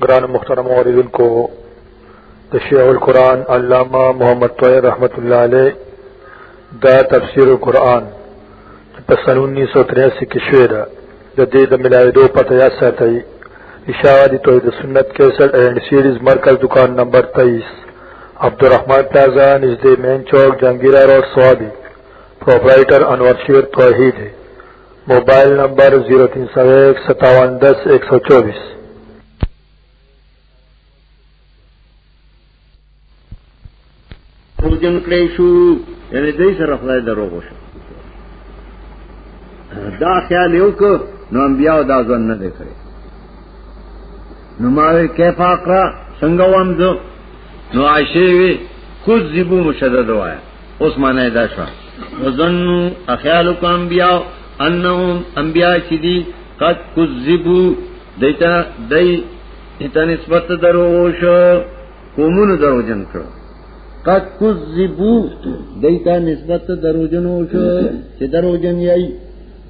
گران مخترم عوردن کو تشیع القرآن علامہ محمد طویر رحمت اللہ علیہ دا تفسیر القرآن پسن انیس سو تریاسی کی شعر د دې د ملاویدو پته یا ساتي اشاعه د توحید سنت 61 اینڈ سیریز مرکز دکان نمبر 23 عبدالرحمن پلازا نږدې مین چوک جنگیرا روډ سوابي پرپرایټر انور شیر توحید موبایل نمبر 03015710124 جن کړی شو یعنی دای سره خدای دروغ شو دا خیال یو کو نو انبیاء دا ځن نه کړی نو ما وی کیف اقرا څنګه وام زه نو عائشه وی کوز زیبو مشدد وایا اوس معنی دا شو وظنوا اخیالک انبیاء انهم انبیاء شدی قد کذبوا دیتا دی ایتا نسبت درو شو قومون درو جن کرو قد کذبو دیتا نسبت درو جنو شو چه درو جن یای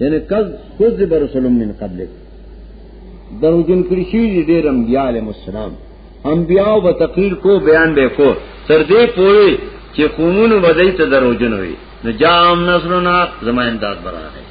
یعنی قد کذب رسول من قبل درو جن کرشی جی دیر انبیاء علیہ السلام انبیاء و تقریر کو بیان بے کو تر دے پوری چه قومون و دیتا درو جنوی نجام نصرنا زمان داد برا ہے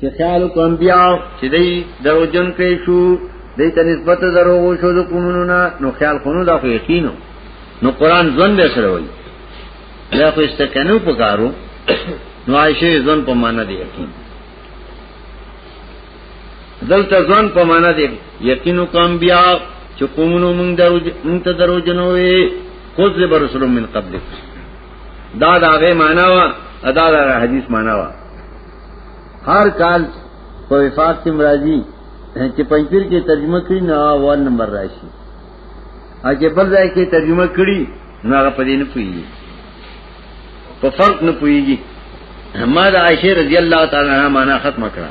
چې خیال کوم بیا چې دی درو جن کې شو دې ته نسبت درو شو د کومونو نه نو خیال خونو دا خو یقینو نو قران ځوند به سره وایي دا خو استکنو پکارو نو عائشه ځوند په معنا دی یقین دلته ځوان په معنا دی یقینو کوم بیا چې قومونو مونږ درو مونږ ته درو جنوي خود له رسول من قبل دا دا غي معنا وا ادا دا حدیث معنا وا هر کال په وفاق کې مرাজি چې پنځیر کې ترجمه کړی نو اول نمبر راشي اګه بل ځای کې ترجمه کړی نو هغه پدې نه پوي په فرق نه پويږي ما د عائشه رضی الله تعالی عنها معنا ختم کړه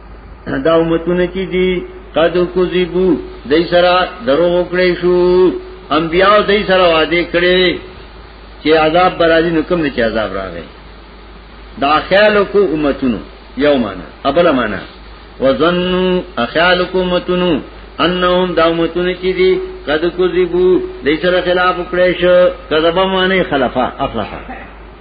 دا امتونه چی دی قد کذبو دای سره درو وکړې شو انبیاء دای سره وعده کړې چې عذاب برازي نو کوم نه چې عذاب راغی دا خیال کو امتونو یو معنا ابل معنا وظنوا اخیالکم امتونو انهم دا امتونه چې دي قد کذبو دای سره خلاف کړې شو کذب معنی خلفا اخلفا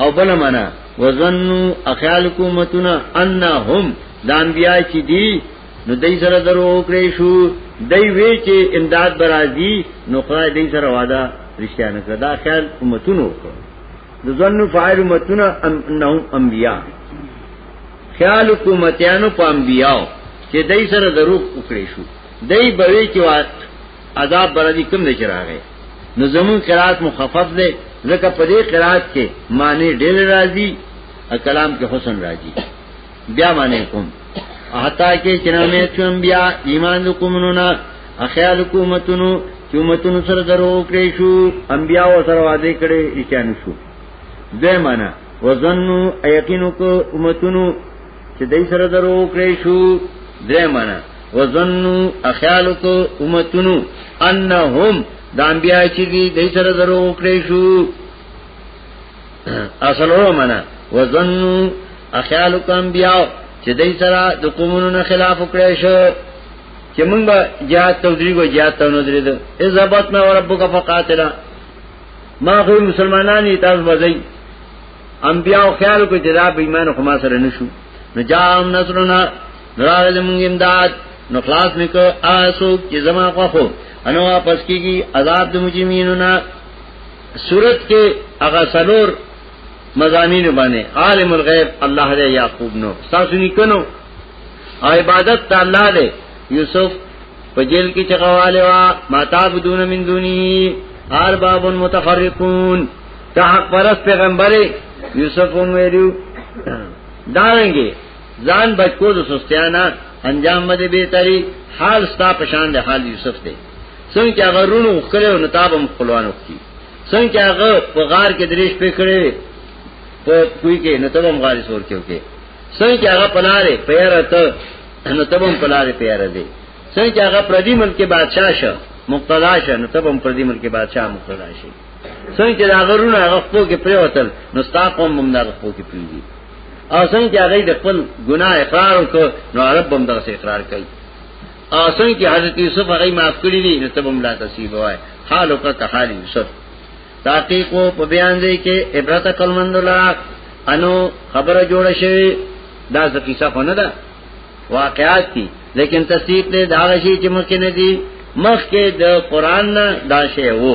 او بل معنا وزنو اخیال حکومتنا انهم د انبیا چې دی نو دای سره درو کړی شو دای وی چې امداد برازي نو خدای دای سره وعده رښتیا نه کړ دا خیال امتونو وکړ د زنو فاعل امتنا انهم انبیا خیال حکومتانو په انبیاو چې دای سره درو کړی شو دای بوي چې عذاب برادی کم دے چرا گئے نو زمون قرات مخفف دے ځکه په دې قرات کې معنی ډېر راځي او کلام کې حسن راځي بیا معنی کوم احتا کې چنامه چون بیا ایمان کومونو نه اخیال کومتونو چومتونو سره درو کړې شو انبیا و سره وعده کړې اچانو شو دې معنی وزنو یقینو کو امتونو چې دای سره درو کړې شو درې معنا وزنو اخیالو کو امتونو انهم د انبیا چې دي دای سره درو کړې شو اصلو معنا وزنو اخیالو کو انبیا چې دای سره د قومونو نه خلاف کړې شو چې موږ به جهاد تودری کو جهاد ته نه درېد اذهبت ما ربک فقاتلا ما غیر مسلمانانی تاسو وځي انبیاء خیال کو چې دا بېمانه خو ما سره نشو نو جام نصرنا دراغ زمونږ امداد نو خلاص میکو آسو چې زما خوخو انو واپس کیږي عذاب د مجرمینو نه صورت کې هغه سلور مزامین باندې عالم الغیب الله دې یعقوب نو تاسو نه کنو عبادت ته الله دې یوسف په جیل کې چغواله وا ما تعبدون من دونی ارباب متفرقون دا حق پرست پیغمبر یوسف هم ویلو دارنګي ځان بچو د سستیانا انجام مده به تری حال ستا پشان د حال یوسف دی څنګه چې هغه رونو وکړو نو تابم خپلوانو کی څنګه چې هغه په غار کې دریش په کړې په کوی کې نو تابم غاری سور کېو کې څنګه چې هغه پلاره پیره ته نو تابم پلاره پیره دی څنګه چې هغه پردی ملک بادشاہ شو مقتدا شو نو تابم پردی ملک بادشاہ مقتدا شي څنګه چې دا غرونه هغه خپل کې پریوتل نو ستا قوم هم دا خپل کې پیږي او څنګه چې هغه د خپل ګناه اقرار وکړ نو عرب هم دا اقرار کوي او څنګه چې حضرت یوسف هغه معاف کړی دی نو تبم لا تصیب وای حال او کا حال یوسف تحقیق په بیان دی کې عبرت کلمند لرا انو خبره جوړه شوی دا ځکیسه خو نه ده واقعات دي لیکن تصدیق دې دا شی چې مخکې نه دي مخکې د قران نه دا شی وو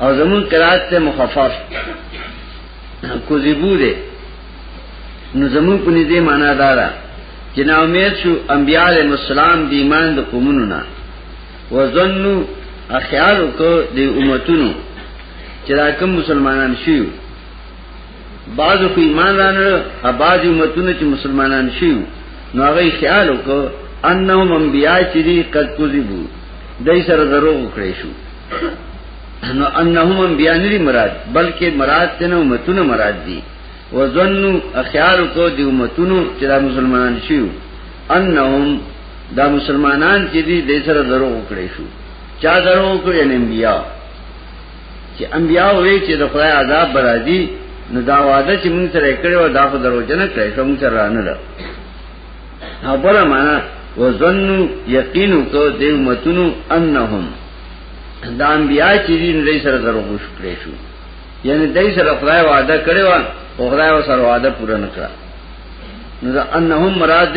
او زمون قرات ته مخفف کوذبو دے نو زمون په دې معنا دا ده چې نا امید شو انبیاء علیهم السلام د ایمان د قومونو نه وزنو اخیارو کو د امتونو چې راکم مسلمانان شیو بعضو کو ایمان رانړ اباز امتونه چې مسلمانان شیو نو هغه خیال وکړ انهم انبیاء چې دي قد کذبو دای سره دروغ وکړې شو نو انهم انبیاء نه مراد بلکې مراد تنه امتونه مراد دي وظنوا خیال کو دی امتونو چې دا مسلمانان شیو انهم دا مسلمانان چې دي د سره درو وکړې شو چا درو وکړې نه بیا چې انبیاء وی چې د خدای عذاب برازي نو دا وعده چې موږ سره کړو دا خو دروځنه کړې چې موږ سره نه ده او بل معنا وظنو یقینو کو دیو متونو انهم دا انبیاء چې دین لري سره درو خوش کړې شو یعنی دای سره خدای وعده کړو او خدای سره وعده پوره نه کړه نو دا انهم مراد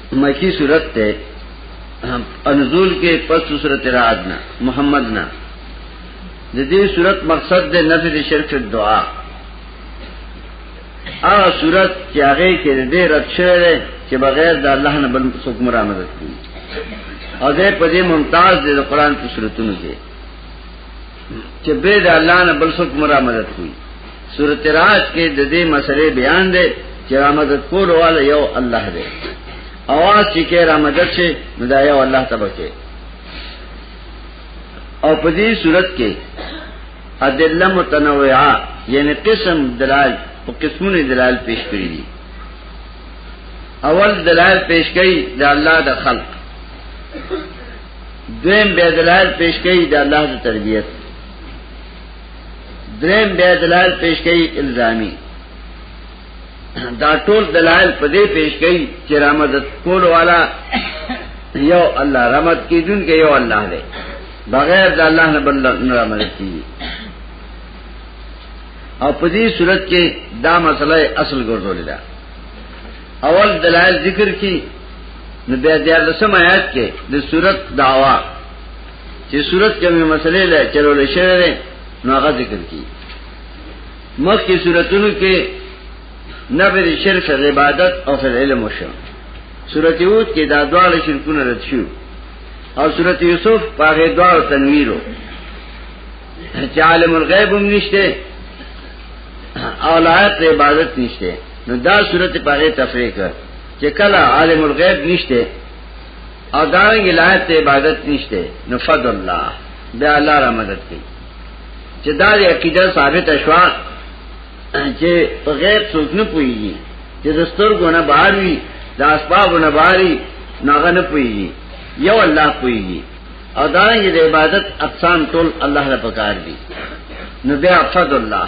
مکی صورت ته انزول کې پس صورت رعد نه محمد نه د دې صورت مقصد د نفي د شرک دعا ا صورت چې هغه کې د دې رد شوی چې بغیر د الله نه بل څوک مرا مدد کوي او دې په دې ممتاز د قران په صورتونو کې چې به د الله نه بل څوک مرا مدد کوي سورۃ راج کې د دې مسلې بیان دی چې را مدد کول والا یو الله دی اواز چې کې را مدد شي نو دا یو الله تبارک او په دې صورت کې ادله متنوعه یعنی قسم دلال او قسمونه دلال پیش کړی دي اول دلال پیش کړي د الله د خلق دویم بیا دلال پیش کړي د الله د تربیت دریم بیا دلال پیش کړي الزامي دا ټول دلال په دې پیش کړي چې رحمت کول والا یو الله رحمت کیدون کې یو الله دی بغیر د الله نه بل نه رحمت کیږي او په دې صورت کې دا مسله اصل ګرځولې ده اول دلائل ذکر کی نو بیا دیار لسم آیات کې د صورت دعوا چې صورت کې مې مسلې له چلول شوی دی نو هغه ذکر کی مخکې صورتونو کې نبی د شرک د عبادت او د علم وشو صورت یود کې دا دواړه شرکونه رد شو او صورت یوسف په هغه دواړو تنویرو چې عالم الغیب هم نشته او لایق عبادت نشته نو دا صورت پاره تفریق کړ چې کله عالم الغیب نشته او دارنګ لایق ته عبادت نشته نو فضل الله دا الله را مدد کوي چې دا د عقیده ثابت شوا چې په غیب څوک نه پويږي چې د سترګو نه بهر وي د اسبابو نه بهر وي ناغه نه پويږي یو الله پويږي او دا د عبادت اقسام ټول الله لپاره کار دي نو بیا فضل الله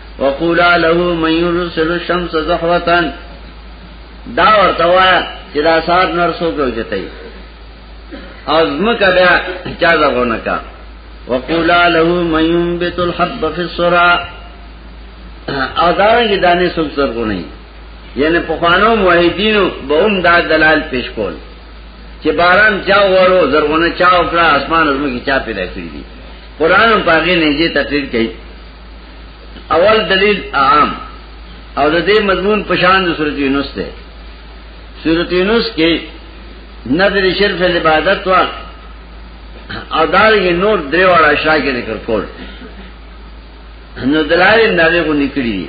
وقولا له من يرسل الشمس زحوتن دا ورته وایا چې دا سات نور سو کې وجتای او زمکه بیا چا زغونه کا وقولا له من ينبت الحب في السرا او دا رنګ دانه سو زرغونه یعنی په خوانو موحدینو به هم دا دلال پیش کول چې باران چا ورو زرغونه چا وکړه اسمان زمکه چا پیدا کړی دي قران په هغه نه جې تفسیر کوي اول دلیل عام او د دې مضمون پشان د سورۃ یونس ته سورۃ یونس کې نظر شرف العبادت وا او دارنګه نور درې وړه اشرا کې ذکر کول نو دلارې نړۍ کو نکړي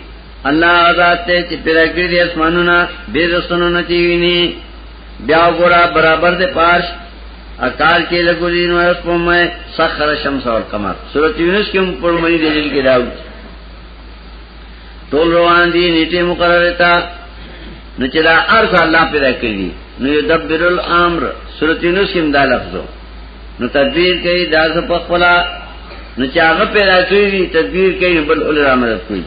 الله ذات ته چې پیدا کړی اسمانونه به زسنونه چويني بیا ګورا برابر دے پارش اکال کې لګولین او سپمه سخر شمس او قمر سورۃ یونس کې هم پر مې دلیل کې راو ټول روان دي نیټه مقرره تا نو چې دا ارز الله پیدا کړی نو یدبر الامر سورۃ یونس کې دا لفظو نو تدبیر کوي دا څه په خپل نو چې هغه پیدا کړی تدبیر کوي بل اول را مدد کوي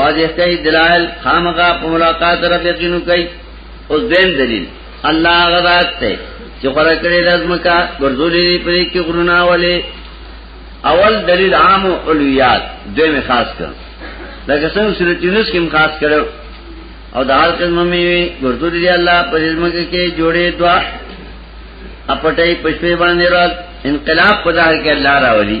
واضح کوي دلائل خامغه په ملاقات رب یقینو کوي اوس دین دلیل الله غذات ته چې خورا کړی لازمکا ګرځولې په کې غرونه والے اول دلیل عام او اولویات دوی می خاص کړ لکه څنګه سورۃ یونس کې خاص کړو او د هر قسم می ګرځولې دی الله په لازمکا کې جوړې دوا اپټې پښې باندې راز انقلاب په ځای کې الله راولي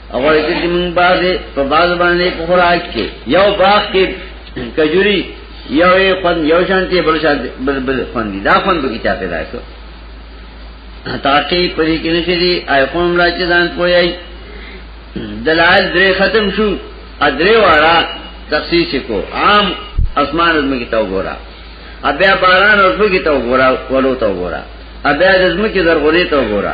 اور ایسی چی منگ بازی پا باز باندی پا خوراک کی یو باغ کی کجوری یو ای خوند یو شانتی بل شانتی بل بل خوندی دا خوند بکی چا پیدا کر تاقی پری کنشی دی آئی خون امرا چی دان پوئی آئی دلائل درے ختم شو ادرے وارا تخصیص کو عام اسمان ازم کی تو گورا ابیا باران ازم کی تو گورا ولو تو گورا ابیا ازم کی درغوری تو گورا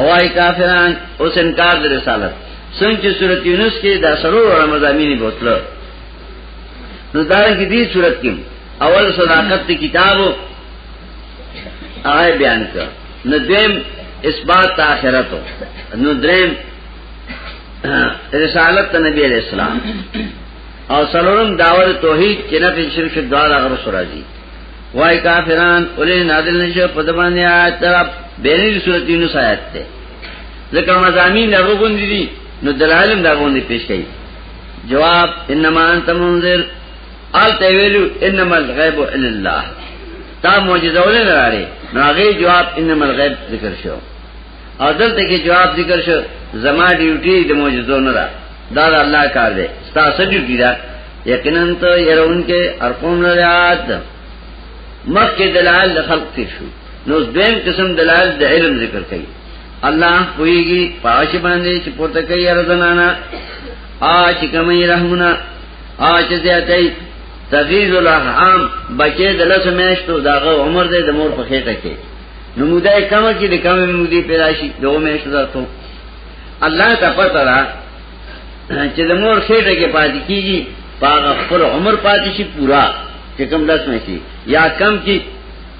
اوای کافران اوس انکار د رسالت څنګه چې سورۃ یونس کې دا سرو رمضانینی بوتلو نو دا کې دې صورت کې اول صداقت ته کتابو آئے بیان کر نو دیم اثبات آخرتو نو درین رسالت نبی علیہ السلام او سلورم دعوت توحید چې نه په شرک دوار هغه سره دي وای کافران اولی نازل نشه په دبانې آیات طرف بیرنی صورت یونس آیات ته ځکه مزامین دا غوند دي نو دلالم دا غوند پیش کړي جواب انما انت منذر آل ته ویلو انما الغیب الا الله تا معجزه ولې نه راړي نو هغه جواب انما الغیب ذکر شو او دلته کې جواب ذکر شو زما ډیوټي د معجزو نه راړي دا دا اللہ کار دے ستا سجو کی دا یقینا تو یرون کے ارقوم لدعات مخ کے دلائل خلق تیر شو نو اس دویم قسم دلائل دا علم ذکر کئی اللہ پوئی گی پاش باندے چی پورتا کئی ارزنانا آچ کمی رحمنا آچ زیادی تغیز الاحام بچے دلس میشتو داغو عمر دے دمور پخیٹا کے نمودای کم کی دکم مودی پیدا شی دو میشتو دا تو الله ته پته را چې د مور خېټه کې پاتې کیږي پاغه خپل عمر پاتې شي پورا چې کم لس مې شي یا کم کې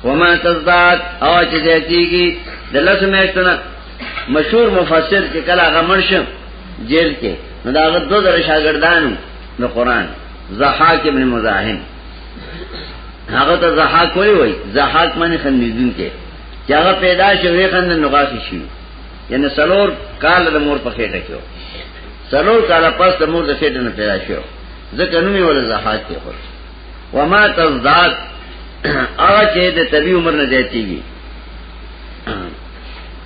وما تزداد او چې زیاتیږي د لس مې شتنه مشهور مفسر چې کله هغه مرشم جیل کې نو دا هغه دوه در شاګردانو د قران زحاک ابن مزاحم هغه ته زحاک وی وی زحاک معنی خندیدون کې چې هغه پیدا شوی خند نغاسی شي یعنی سلور کال د مور په خېټه کې سلور کال پس د مور د خېټه نه پیدا شو ځکه نوم یې ول زحاق کې خور وما تزداد هغه چې د طبي عمر نه زیاتېږي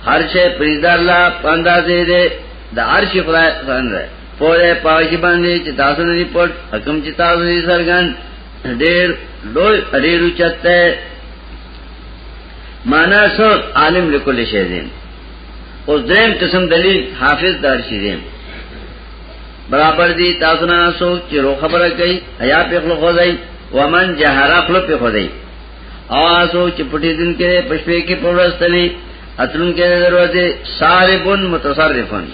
هر شی پریدا الله پاندا دې دې د هر شی خدای څنګه پوره پاوشي باندې چې تاسو نه دی پټ حکم چې تاسو یې سرګن ډېر لوی ډېر چته معنا سو عالم لکل شی دین اوس دریم قسم دلیل حافظ دار شی دین برابر دی تاسو نه سو چې رو خبره کوي حیا په خلق خدای ومن جهر خلق په خدای او سو چې پټی دین کې پښپې کې پورستلی اتلون کې دروازه ساربن متصرفن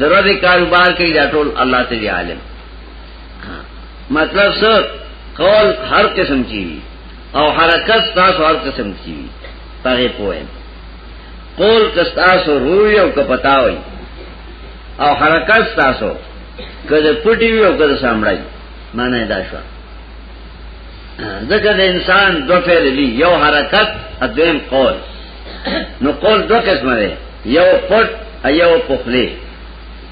دروازه کاروبار کې دا ټول الله تعالی عالم مطلب سر قول ہر قسم کی او حرکت تاسو هر قسم کی پغه پوهه قول کستاسو روی او کپتاوي او حرکت تاسو کله پټي وي او کله سامړای معنی دا شو ځکه د انسان دو فعل دي یو حرکت او دویم قول نو قول دو قسمه دی یو پټ او یو پخلی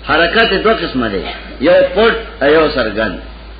حرکت دو قسمه دی یو پټ او یو سرګند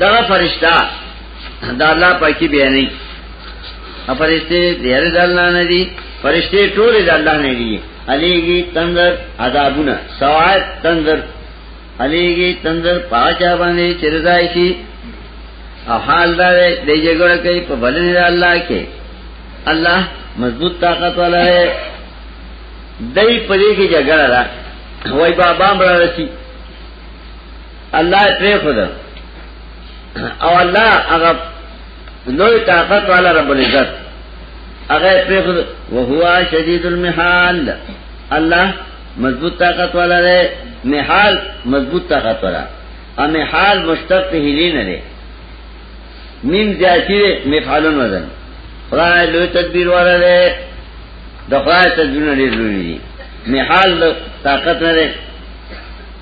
دا فرشتہ دا الله پاکي بیانې فرشتي ډېر د الله نه دي فرشتي ټول د الله نه دي عليږي تندر عذابونه سواد تندر عليږي تندر پاچا باندې چرځای شي او حال دا دی جګړه کوي په بلنې د الله کې الله مضبوط طاقت والا ہے دای پدې کې جګړه را وای بابا برا رسی الله پرې خود او الله هغه لوی طاقت والا رب العزت هغه پرې خود او هو شدید المحال الله مضبوط طاقت والا دی محال مضبوط طاقت والا ا محال مشتق ته هلی نه دی میم زیاتی مفعلن وزن خدای لوی تدبیر والا دی د خدای تدبیر نه لري محال طاقت نه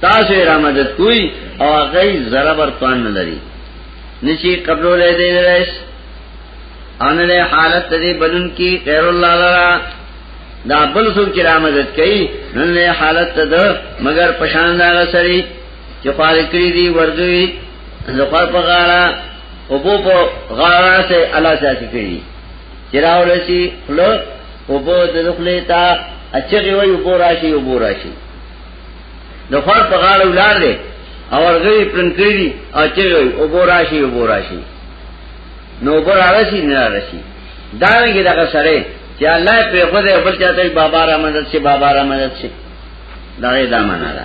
تاسو را مدد کوی او هغه ضرر ورتوان نه لري نشي قبل له دې درس ان له حالت دې بلن کی غیر الله لرا دا بل څوک چې را مدد کوي نن له حالت ده مگر پشان دا غسري چې خال کړی دی ورځوي زخر په غاړه او په غاړه سه الله ساتي کړی چراو رسی خلو اوبو ددخلی تا اچغی وی اوبو راشی اوبو راشی د خور په غاړه ولار دی او ورغوی پرن کړی دی او چغی وی اوبو راشی اوبو راشی نو اوبو راشی نه راشی دا رنګه دغه سره چې الله په خدای بل چاته بابا را مدد شي بابا را مدد شي دا یې دا معنا ده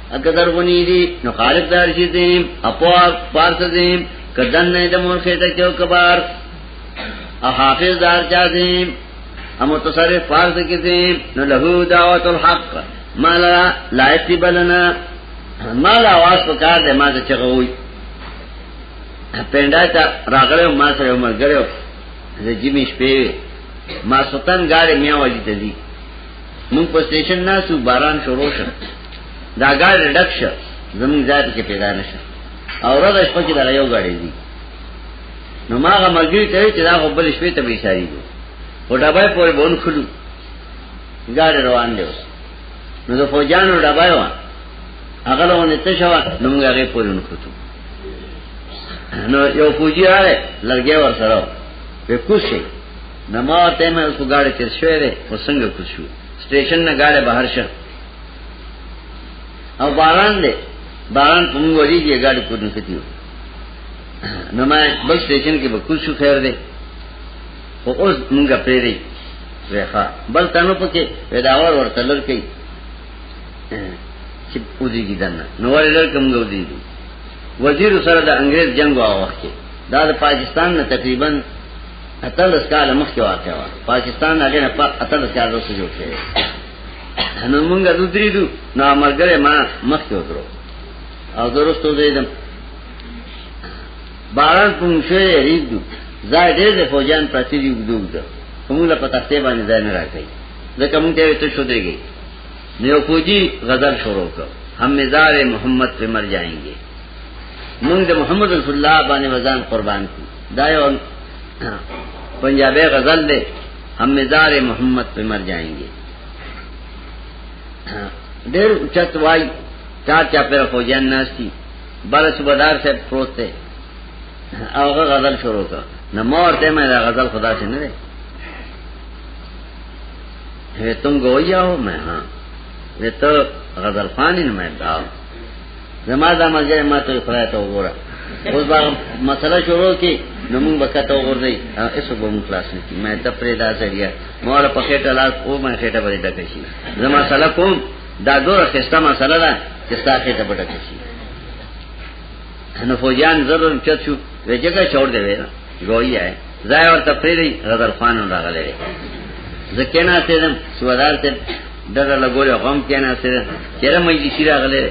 اګه درغونی دي نو خالق دار شي دي اپو پارس دي کدن نه د مور خېټه کې کبار ا حافظ دار چا دي هم تصرف پارس کې دي نو له دعوت الحق مالا لایت بلنا مالا आवाज پکار دې ما ته چغوي پنده تا راغله ما سره عمر غړو زجمی شپې ما سلطان غاړې میا وځي ته دي مونږ په سټیشن ناسو باران شروع شو دا ګاډي ډک شو زمونږ ذات کې پیدا نشو او ورځ شپه کې دا یو ګاډي دی نو ما هغه ملګری ته چې دا خپل شپې ته به اشاره دي او ډبای پورې بون خلو ګاډي روان دی نو د فوجانو ډبای و هغه لونه ته شو نو موږ هغه پورې نکوتو نو یو فوجي راغی لږه ور سره په کوشش نه ما ته مې اوس غاړه تیر شوې ده خو څنګه کوشو سټیشن نه غاړه بهر شه او باران دی باران په موږ وريږي غاړه کوټ نه کتیو نو ما بل سټیشن کې به کوشو خیر دی خو اوس موږ پیری ویخا بل تنو پکې وداور ورته لر کوي چې پوزي کې دنه نو ورې لر کوم غوډي دي وزیر سره د انګريز جنگ واوخته دا د پاکستان نه تقریبا اتلس کال مخکې واقع و پاکستان هغه نه پات اتلس کال وروسته جوړ شوی نو مونږ د درې دو نو مرګره ما مخکې وکړو او درستو زیدم باران کوم شوی ریګ دو زای ډېر د فوجان پاتې دی ګدوګ ده کومه په تختې باندې ځای نه راکړي ځکه مونږ ته ته شو دیږي نو یو فوجي غزل شروع کړ هم مزار محمد پر مر جائیں گے مونږ د محمد رسول الله باندې وزن قربان کړو دا یو پنجابی غزل دی هم مزار محمد په مر جائیں گے ډېر چت وای چار چا پر فوجان ناشتي بل صوبدار سے پروت ته اوغه غزل شروع کړ نو مور ته مې دا غزل خدا سے نه دی هه تم گویا ہو میں ہاں وی تو غزل فانی نمائندہ ہوں زما دا ملګری ما ته خدای ته وګوره اوس با مسله شروع کی نو موږ وخت وګورځي ایسو به موږ خلاص نه کی ما ته پرې دا ځړیا مور په خېټه لاس او ما خېټه باندې ډکه شي زما سلام کوم دا دور خسته مسله ده چې ستا خېټه باندې ډکه شي نو فوجان ضرور چت شو وجګه چھوڑ دے ویرا گوئی ہے ضائع اور تفریح رضا خان راغلے ذکینا تیرم سوادار تیر دغه لګول غم کې نه سره چیرې مې دې سیره غلې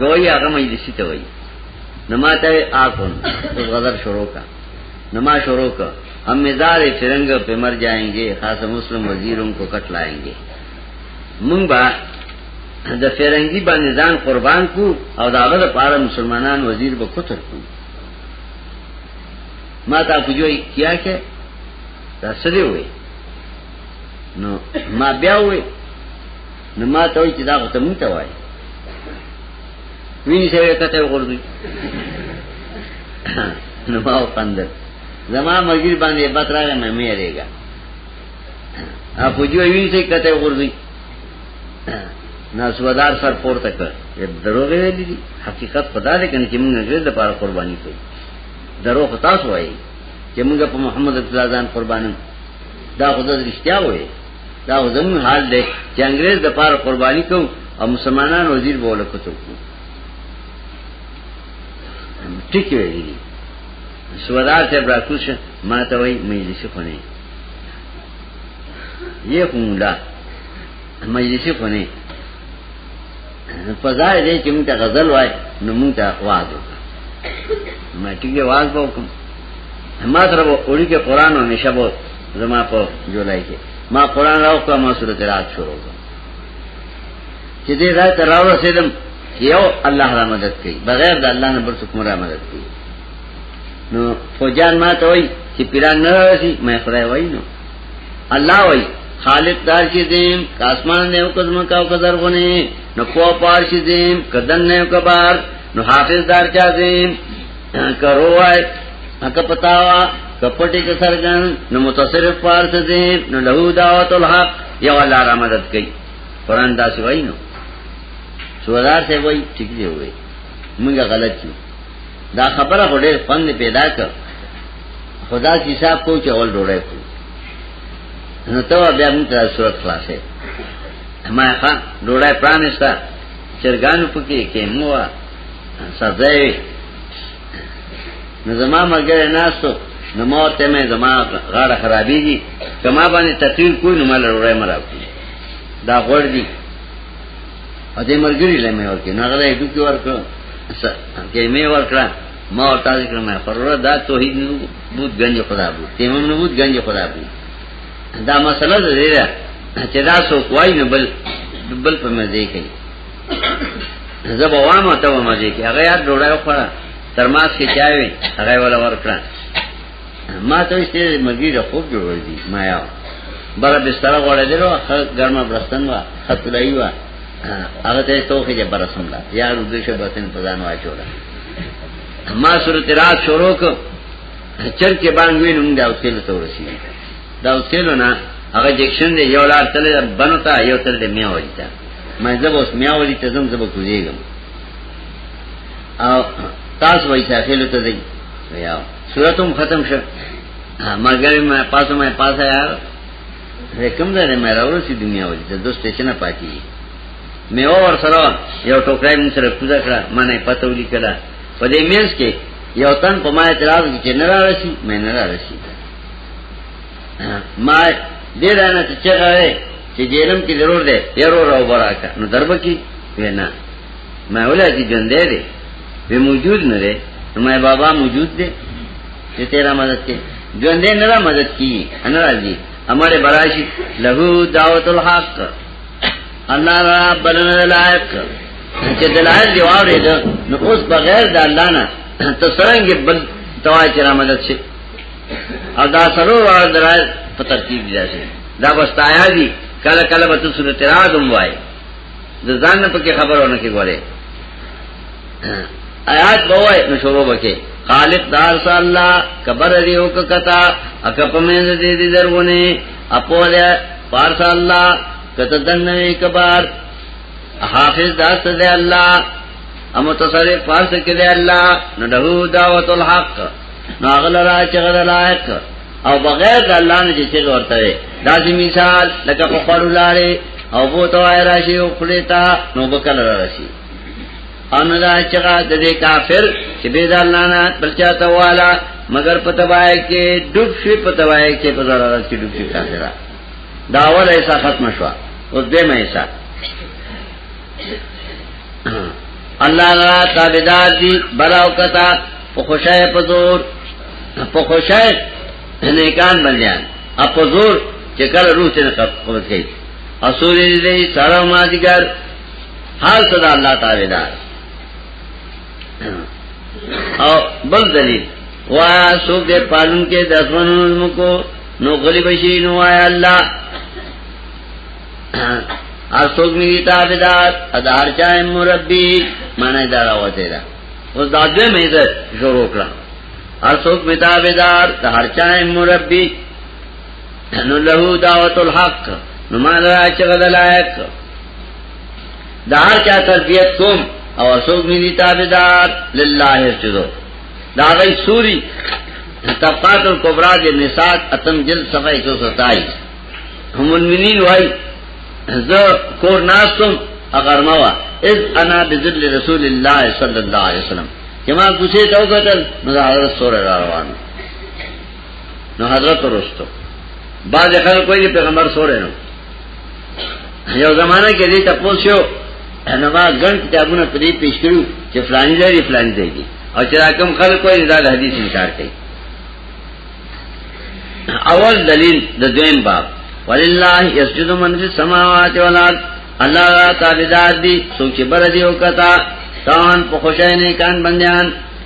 ګوي هغه مې دې سیته وای نو ما ته آکون اوس غزر شروع کا نو ما شروع کا ہم مزار فرنگ پہ مر جائیں گے خاص مسلم وزیروں کو کٹ لائیں گے مونږ با د فرنګي باندې ځان قربان کو او دا غره پاره مسلمانان وزیر به کوتر کو ما تا کوجوي کیا کې دا سړي وي نو ما بیا وې نو ما ته وې چې دا ته مونږ ته وایي ویني سره کته وګورځي نو ما وپندل زما مګیر باندې بات راغی مې مې اړېګا ا پوجو ویني سره کته وګورځي ناسودار سر پورته کړ دروغ ویل دي حقیقت خدا دې کنه چې موږ غیر د پاره قرباني کوي دروغ تاسو وایي چې موږ په محمد رسول الله ځان قربانو دا خود رشتیا وې دا زمون حال دی چې انګريز د پاره قرباني کو او مسلمانان وزیر بوله کوتو ټیک ویلي دي سودا ته براکوش ما ته وای مې لسی خونه یې کومه مجلسی خو نه پزای دې چې موږ ته غزل وای نو موږ ته واز وکړه ما ټیګه واز وکم ما سره وړي کې قران او نشبو زما په جولای کې ما قران راوکړه ما سورۃ رات شروع کړ چې دې راځه تر راو رسیدم یو الله را مدد کوي بغیر د الله نه بل څوک مرا مدد کوي نو فوجان ما ته وای چې پیران نه راځي مې خدای وای نو الله وای خالق دار شي دیم کاسمان نه او قدم کا او قدر غنی نو کو پار شي دیم کدن نه او کبار نو حافظ دار چا دیم کرو وای حق پتاوا کپټی کا سرجن نو متصرف پار شي دیم نو له دعوت الحق یو الله را مدد کوي قران دا سی وای نو سوادار سے وای ٹھیک دی وای موږ غلط یو دا خبره غوډه فن پیدا کړ خدا چې حساب کو چې اول ډوړې کو نو ته بیا موږ ته صورت خلاصې ما ښا ډوړې پرانستا چرګانو پکې کې مو سزای نو زما مګر ناسو نو موته مې زما غاړه خرابېږي کما باندې تقریر کوی نو مال ډوړې مراو دا غوړ دي ا دې مرګري لمه ورکې نغله دې کې ورکو کې مې ورکړه ما ورته ذکر مې فرور دا توحید نو بود گنج خدا بود تیمم نو بود گنج خدا بود دا مسله ده دا چې دا سو کوی نه بل بل په مزه کې زب عوام ته په مزه کې هغه یاد ډوړای خو ترماس کې چاوي هغه ولا ورکړه ما ته چې مګی د خوب جوړ دی ما یا بر بستر غوړې درو ګرمه برستن وا خطلای وا هغه ته توخه جبر رسول الله یار د شه بسن په ځان واچولا ما صورت رات شروع ک چر کې باندې وینم دا اوس کله تو رسی دا اوس کله نه هغه جکشن دی یو لار تل بنوتا یو تل دی میا ولیتا مې زب اوس میا ولیتا زم زب کوزیګم او تاسو وای ساحل ته دی یا سورتم ختم شو مګر ما پاسو ما پاسه یار کوم ځای نه مې راوړل چې دنیا ولې د دوه سټیشن پاتې مې اور سره یو ټوکرای مې سره کوزا کړه مانه پته ولي کړه په دې مینس کې یو تن په ما اعتراض کې نه راځي مې نه راځي ما دې رانه چې چغه چې جیرم کې ضرور ده یو راو براکه نو درب کې وینا ما ولا چې ژوند دی به موجود نه دی نو ما بابا موجود دی چې تیرا مدد کې ژوندې نه را مدد کی ان راځي امر براشي له دعوت الحق الله را بلنه لایق چې دلایل دی واره ده نو اوس بغیر د الله نه ته سرنګ بل توای چې را مدد شي او دا سره ور درای په ترتیب دی راځي دا واستایا دي کله کله به ته سورته را دوم وای د ځان په کې خبرونه کې غواړي آیات بوئے نشورو بکے خالق دار سا اللہ کبر دیو کتا اکپ مینز دی دی درگونے اپو دے پار سا اللہ کتا دنوی کبار حافظ داست دے اللہ امو تصرف پارس کی دے اللہ ندہو دعوت الحق ناغل را چغد لائق او بغیر د الله نه چې څه ورته وي دا چې مثال لکه په خړو لاړې او بوته وای راشي او خلیتا نو بکل راشي ان دا چغا د دې کافر چې به د الله نه بلچا ته والا مگر په تبای کې ډوب شي په تبای کې په ضرورت کې ډوب شي کافر دا ول ایسا ختم شو او دې مې ایسا الله را تابعدار دي بلاو کتا په خوشاله په زور په خوشاله نه کان بنیان اپ زور چې کله روح ته قبض کوي اسورې دې سره ما دي ګر هر څه د الله تعالی دار او بل دلیل وا سوک دې پالون کې د اسمانونو کو نو غلی بشی نو آیا الله اسوک می تابعدار ادار چا مربی معنی دا راوته دا اوس دا دې مې ده شروع کړه اسوک می تابعدار د هر چا مربی نو له دعوت الحق نو ما لا چغه د لایق دا هر چا تربیت کوم او اسوک می دي تابعدار لله چدو دا غي سوري طبقات الكبرى د نساء اتم جلد صفحه 127 هم المؤمنین وای زه کور ناستم اگر ما وا اذ انا بذل رسول الله صلی الله علیه وسلم کما کوڅه ته وکتل نو دا حضرت سور روان نو حضرت رستو بعض خلک کوئی پیغمبر سوره نو یو زمانہ کې دې تاسو شو نو ما ګڼ کتابونه په دې پیش کړو چې فلانی دی فلانی دی او چې راکم خلک کوئی دا حدیث انکار کوي اول دلیل د دویم باب ولله یسجد من فی السماوات والارض الله تعالی دې سوچ بر دیو کتا تان په خوشاله کان بندیان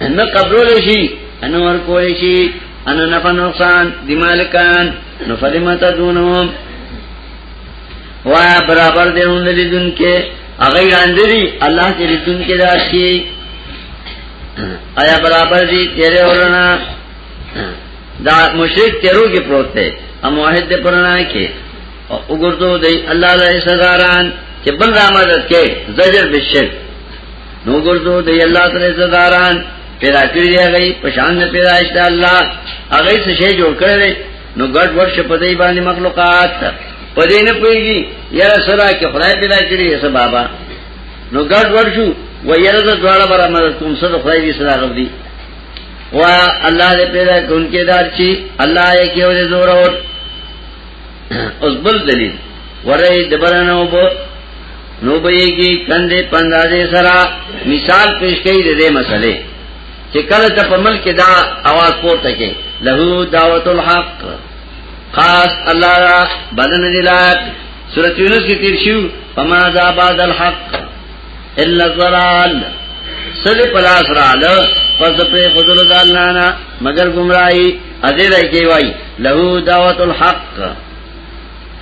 نه قبول شي ان ور کول شي ان نه په نقصان دی مالکان نو فلمت دونهم وا برابر دی اون لیدون کې هغه اندري الله دې لیدون کې راشي آیا برابر دی تیرے ورنا دا مشرک تیرو کی پروت تے ام واحد دے پرنا کے اگردو دی اللہ علیہ سزاران چی بل را مدد کے زجر بشک نو ګرځو د الله تعالی زداران پیدا کړی دی هغه په شان نه پیدائش د الله هغه څه شی جوړ کړل نو ګډ ورش په دې باندې مخلوقات په دې نه پويږي یاره سره کې خدای پیدا کړی یې بابا نو ګډ ورشو و یره د دواړه برابر مدد کوم څه د خدای دې سره غوډي وا الله دې پیدا کونکي دار چی الله یې کېو دې زور اور اوس بل دلیل ورای د برانه او بو نو بهږي کندې پندازې سره مثال پیش کړي د دې مسلې چې کله ته په ملک دا आवाज پورته کې له دعوت الحق خاص الله را بدن دلات سورۃ یونس کې تیر شو فما ذا بعد الحق الا ضلال سل پلاس را له پس په خذل دالانا مگر گمراهي اذي راځي وای له دعوت الحق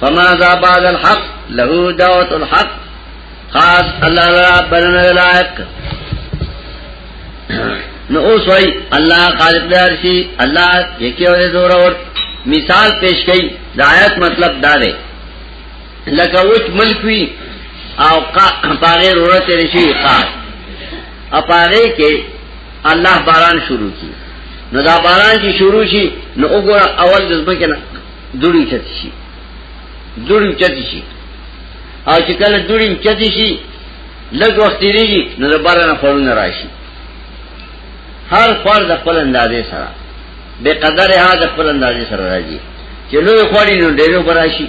فما ذا بعد الحق له دعوت الحق خاص الله را بلن لایق نو اوس وای الله خالق دار شي الله یکي او زور اور مثال پیش کړي د آیت مطلب دا دی لکه وچ ملک وی او پاغه روړه تیر شي قات اپاره کې الله باران شروع کی نو دا باران چې شروع شي نو وګوره اول د ځمکې نه دوړي چت شي دوړي چت شي او چې کله دوړي چت شي لږ وخت لري نو د باران خورونه راشي هر خور د خپل اندازې سره به قدر هغه د خپل اندازې سره راځي چې لوی خوړی نو ډیرو براشي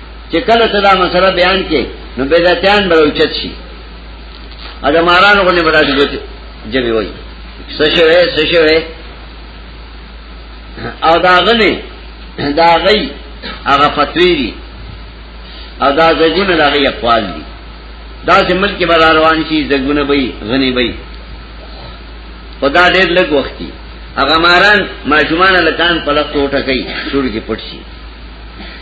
چې کله ته دا مسله بیان کې نو بدعتان به اوچت شي اګه ماران غونې به راځي ګوتې جبي وای څه شوی څه شوی او دا غني دا غي هغه فتوی دي او دا زګونه دا غي اقوال دي دا چې ملک به روان شي زګونه به غني به خدا ډېر لږ وخت دي هغه ماران ماشومان لکان پلک ټوټه کوي شور کې پټ شي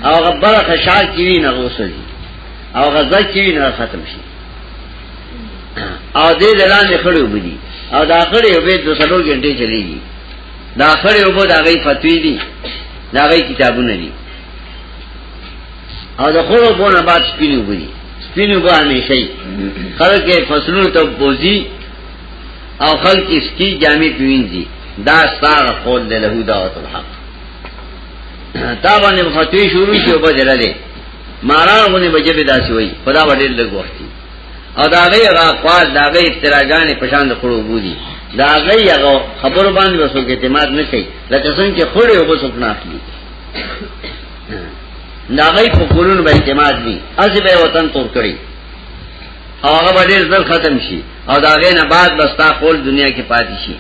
او غبره خشاک کی وی نه غوسه دي او غزا کی وی نه ختم شي او دې دلان خړې وبدي او دا خړې وبې د سلو غنټې چلیږي دا خړې وبو دا غي فتوی دي دا غي کتابونه دي او د خړو بونه بعد سپینو وبدي سپینو به همیشه خلک فصلونو ته بوزي او خلک اسکی جامع پوینځي دا ستاره قول د له دعوت الحق تا باندې فتوی شروع شي او بدل لري ماران غونې بجې به داسي وي خدا وړي لږ وخت او دا غي را قال دا غي افتراګانې پشان د خړو بودي دا غي هغه خبر باندې وسو کې اعتماد نه کوي لکه څنګه چې خړې او بسوک نه اخلي دا غي په کولونو به اعتماد دي اسی به وطن تور کړی او هغه به ډېر زر ختم شي او دا غې نه بعد بستا قول دنیا کې پاتې شي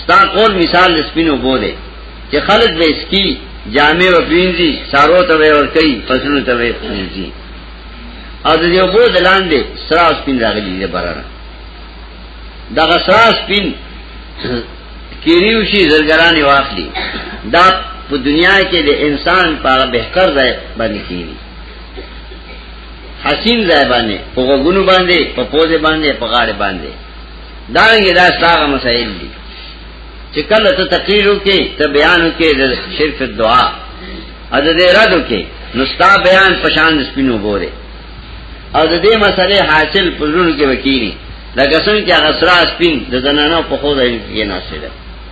ستا قول مثال سپینو بو دی چې خلک به اسکی جامع و پینځي سارو ته ور کوي فصلونو ته ور کوي او د یو بو دلان دی سرا سپین راغلی دی برره دا سرا سپین کیریو شي زرګرانی واخلي دا په دنیا کې د انسان په بهتر ځای باندې کیږي حسین ځای باندې په غوګونو باندې په پوزې باندې په غاړه باندې دا یې دا ساغه مسائل دي چې کله ته تقریر وکې ته بیان وکې د شرک دعا او د دې رد وکې نو ستا بیان پشان سپینو بوره او د دې مسلې حاصل پزړو کې وکینی لکه څنګه چې غسرا سپین د زنانو په خو ځای کې ناشې ده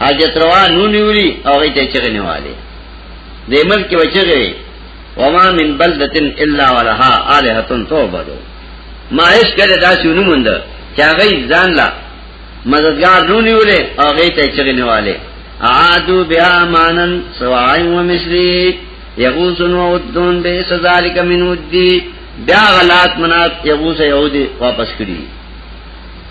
حاجت روا نو نیولی او غی ته چغه نیواله دې ملک کې وچغه وما من بلدة الا ولها آلهة توبه ما هیڅ کله داسې ونه مونږ چې هغه ځان لا مددگار نو نیولې او غی ته چغه نیواله اعادو بیا مانن سوای و مصری یغوس و ودون به سذالک من ودی بیا غلات منات یغوس یهودی واپس کړی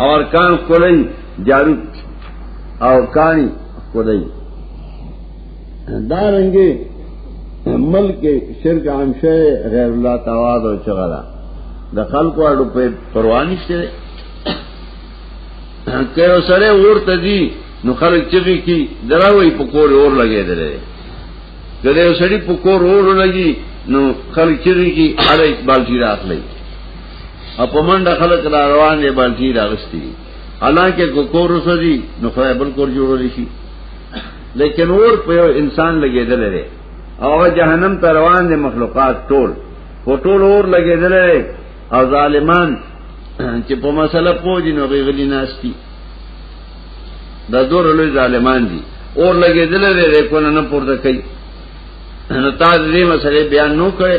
او ارکان کولای جارو او کانی کولای دا رنګه ملک شرک عام شوه غیر الله تعالی او چغلا د خلکو اړو په پروانی شته کله سره ورته دي نو خلک چغي کی دراوي په کور اور لګیدل کله سړی په کور اور لګي نو خلک چغي کی اړه بالټی راخلی په منډه خلک را روان دي باندې راغستي حالانکه کو کور وسدي نو خدای بل کور جوړول شي لیکن اور په انسان لګیدل لري او جهنم ته روان دي مخلوقات ټول په ټول اور لګیدل لري او ظالمان چې په مسله پوجي نو غیغلی ناشتي دا دور لوی ظالمان دي اور لګیدل لري کو نه پورته کوي نو تاسو دې مسله بیان نو کړئ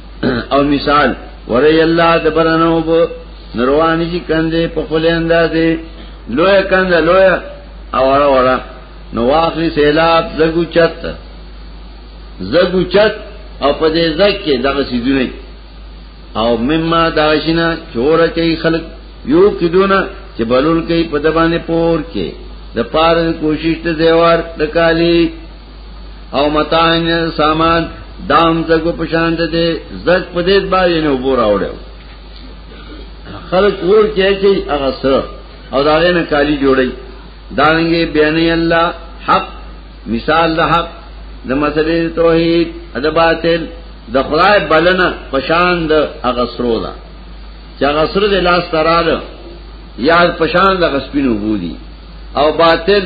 او مثال وری الله د برنو په نروانی چې کندې په خپل اندازې لوی کند لوی او وړه وړه نو واخلي سیلاب زګو چت زګو چت او په دې زګ کې دغه سيزونه او مما داشنا چور کوي خلک یو کدونه چې بلول کوي په دبانې پور کې د پاره کوشش ته دیوار د کالی او متاعن سامان دام زګو پشان ده دې زګ په دې باندې نو بور اوړو خلک ور کې چې هغه سره او دا نه کالی جوړي دانګي بیانې الله حق مثال د حق د مسلې توحید د باطل د خدای بلنه پشان د هغه سرو ده چې هغه سره د لاس تراله یا پشان د غسپینو بودی او باطل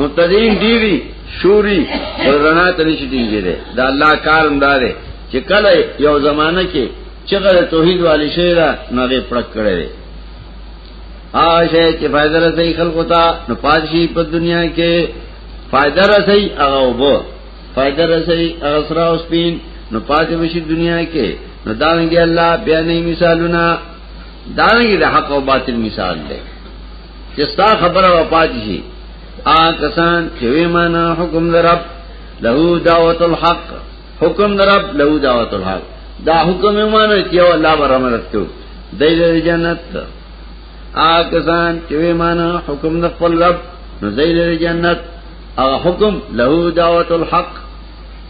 مبتدین ډیری شوری ورنا ته نشي ټینګې ده دا الله کارم داره چې کله یو زمانہ کې چې غره توحید والی شی را نغه پړک کړي دي آشه چې فائدہ رسي خلکو ته نو پادشي په دنیا کې فائدہ رسي هغه وبو فائدہ رسي هغه سره اوس پین نو پاتې بشي دنیا کې نو دانګي الله بیا نه مثالونه دانګي د حق او باطل مثال دی چې ستا خبره وپات شي آ کسان چې وې معنا حکم درب له دعوت الحق حکم درب له دعوت الحق دا حکم یې معنا چې الله برمرتو دایره جنت آ کسان چې وې معنا حکم د خپل رب نو دایره جنت او حکم له دعوت الحق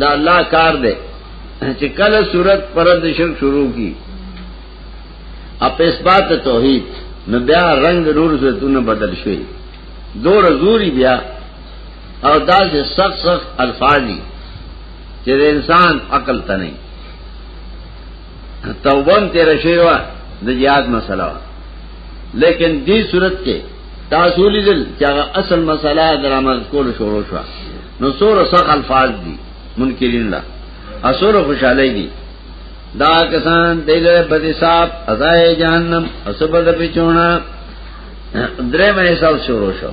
دا الله کار دی چې کله صورت پرد شرک شروع کی اپ اثبات توحید نو بیا رنگ نور زتونه بدل شوی دو رزوری بیا او دا سے سخت سخت الفاظی چر انسان عقل تنئی توبم تیر شوی و د جهاد مسله و لیکن دې صورت کې تاسو لیدل چې هغه اصل مسله درامد کول شروع شو نو سور سخ الفاظ دي منکرین لا اسور خوشاله دي دا کسان دیلر بدی صاحب ازای جہنم اسبد پچونا درے میں سال شروع شو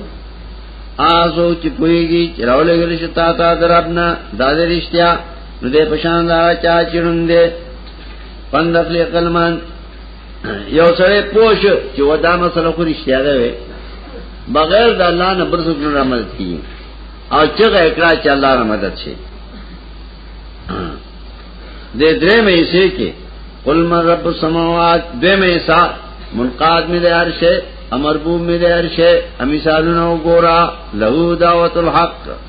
آسو چی پوئی گی چراؤ لگلی شتا تا درابنا دادر اشتیا نو دې پشان دا چا چرون دې پند خپل کلمان یو سره پوش چې ودا مسله خو رښتیا ده بغیر د الله نه بل څوک نه مدد کیږي او چې اقرا چې الله نه مدد شي دې درې مې سي کې قل من رب السماوات دې مې سا منقاد مې دې هر شي امربوب مې دې هر شي امثالونه وګورا له دعوت الحق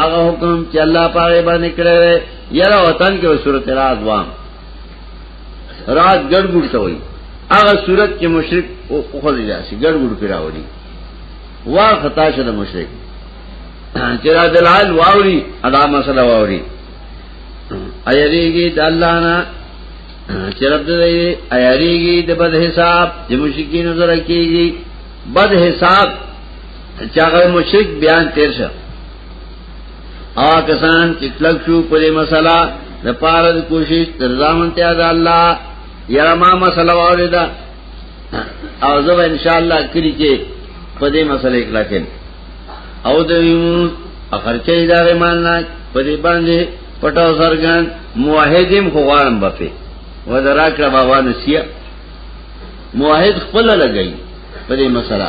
هغه حکم چې الله پاره باندې کړی دی یاره وطن کې صورت راز وام راز ګډوډ ته وای هغه صورت کې مشرک او خو دې راشي ګډوډ پیراوړي وا خطا شه د مشرک چې را دلال واوري ادا مسله واوري ایریږي د الله نه چې رب دې ایریږي د بد حساب چې مشرکین نظر کیږي بد حساب چاغه مشرک بیان تیر شه او کسان چې کلک شو په دې مسله د پاره د کوشش تر ځامن ته ده الله یاره ما مسله واوریدا او زه ان شاء الله کلی کې په دې مسله اکلا کېم او د خرچې ادارې مالنا په دې باندې پټاو سرګان موحدیم خو غوارم بفه و دراکړه بابا نسیه موحد خپل لګئی په دې مسله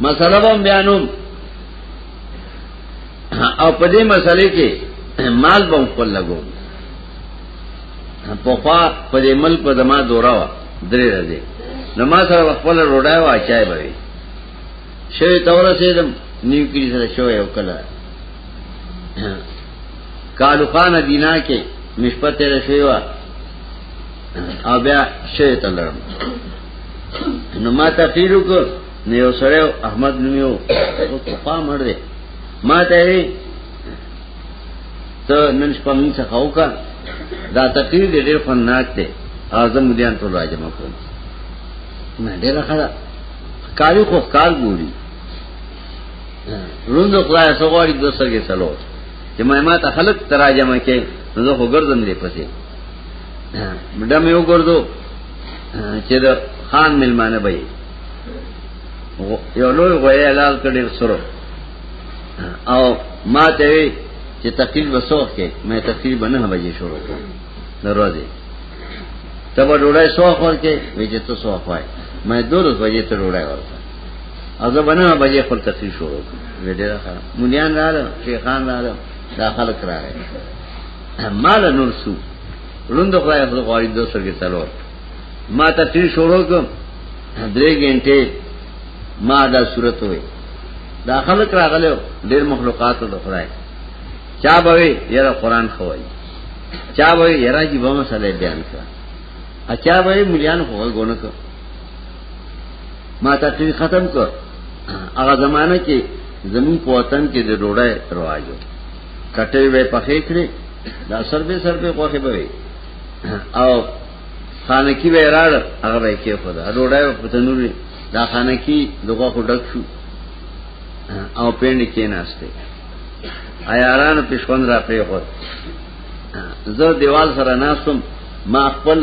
مسله هم بیانوم او په دې مسلې کې مال به خپل لګو په خوا په دې ملک په دما دورا وا درې راځي نو ما سره خپل روډای وا چای به شوی تور سیدم نیو کلی سره شوی او کله کالو خان دینا کې مشپته رسیوا او بیا شهر ته لړم نو ما تقریر وکړ نو یو سره احمد نومیو او صفا مړ دی ما ته یې ته نن شپه موږ څخه وکړ دا تقریر دې ډېر فناک دی اعظم دیان ټول راځم کوم نه ډېر خلا کاری خو کار ګوري روند خدای سوغاری دو سرګې سلو چې ما ما ته خلق تراجمه کې نو زه خو ګرځم دې پسې ډم یو ګرځو چې د خان ملمانه به یو لوی غوی حلال کړي سره او ما ته وی چې تقریر وسوخ کې مې تقریر بنه بجې شروع کړ دروازه تب ډوړای سوخ ورکې وی چې ته سوخ وای مې دورو بجې ته ډوړای ورکې او زه بنه بجې خپل تقریر شروع کړ وی ډیر ښه مونږ نه راځو شیخان راځو داخله کراوه مال نور سو روند خدای خپل غواړي دو سر کې څلور ما ته تیر شروع کوم درې غنټه ما دا صورت وې دا خلک راغله ډېر مخلوقات د خدای چا به یره قران خوای چا به یره جی به مسله بیان کړ اچا به مليان خو غونه کړ ما ته تیر ختم کړ هغه زمانہ کې زمون په وطن کې د ډوړای رواجو کټې به پخې کړې دا سر به سر به خوخه به او خانکی به راړ هغه به کې خدا ډوډۍ په تنور دا خانکی دغه خو ډک شو او پیند کې ناشته ایاران پښوند را پرې خو زه دیوال سره ناستم ما خپل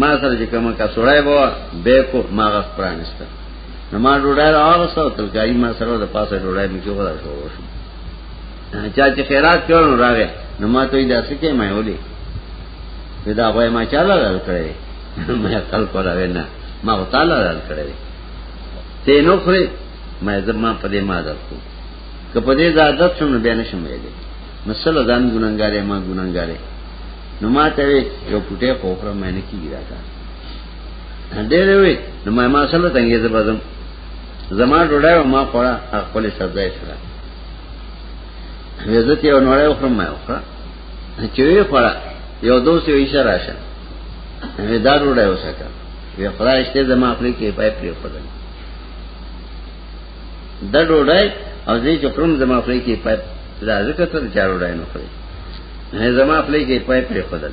ما سره چې کومه کا سړای وو به کو ما غف پرانسته نو ما ډوډۍ راوغسته او ترکاری ما سره د پاسه ډوډۍ مې کې ولا شو شو چا چې خیرات کړو نو راغې نو ما ته یې داسې کې مې ولې دا غوې ما چاله لار کړې مې خپل کولا وینا ما وتاله لار کړې ته نو خوري مې زما په دې ما درکو که په دې عادت شوم بیا نشم ویلې مسله ځان ګننګارې ما ګننګارې نو ما ته یو پټه کوپره مې نه کیږي راځه ډېر وي نو ما ما سره تنګې ته بدم زما ډوډۍ ما خوړه خپل سبزه یې سره عزت یو نوړې وخرم ما وخره چې وی خوړه یو دوست یو اشاره راشه وی دا ډوډۍ وسکه وی خدای شته زما خپل کې پای پرې پدل دا ډوډۍ او زه چې خرم زما خپل کې پای دا ځکه ته چارو ډای نه خوري زما خپل کې پای پرې پدل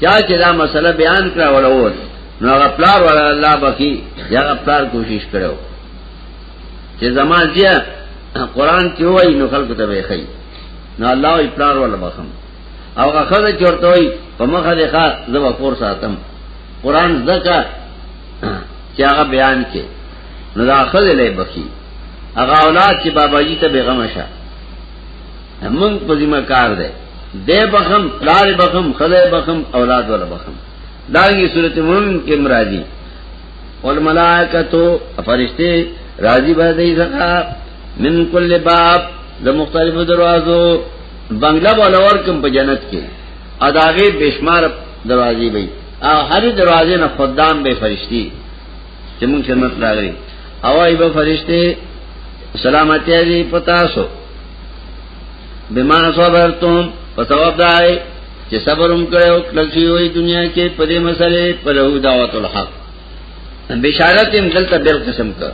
چا چې دا مسله بیان کړه ولوت نو هغه پلار ولا الله بخي هغه پلار کوشش کړو چې زمان چې قران کې وایي نو خلکو ته وایي خي نو الله یې پلار ولا بخم او هغه خزه چورته وایي په مخه ده ښا زو کور ساتم قران زکه چې هغه بیان کې نو دا خزه لې بخي هغه اولاد چې بابا جی ته بیغم شه من په ذمہ کار ده دے بخم لار بخم خدای بخم اولاد ولا بخم داغی صورت مومن کې مرادي والملائکتو فرشتي راضي به دي زکا من کل باب د مختلفو دروازو بنگلا بولا ورکم په جنت کې اداغه بشمار دروازې وي او هر دروازې نه خدام به فرشتي چې موږ جنت راغلي او ایبه فرشتي سلامتی دې پتا سو بما صبرتم په ثواب دای چې صبر هم کړو کله چې وي دنیا کې په دې مسلې په له دعوت الحق بشارت هم دلته بل قسم کا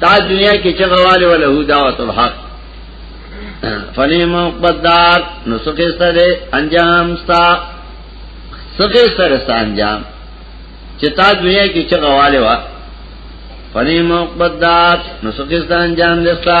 تا دنیا کې چې غواله ولا هو دعوت الحق فنی مقدار نو سکه سره انجام ستا سکه سره ستا انجام چې تا دنیا کې چې غواله وا فنی مقدار نو سکه ستا انجام دستا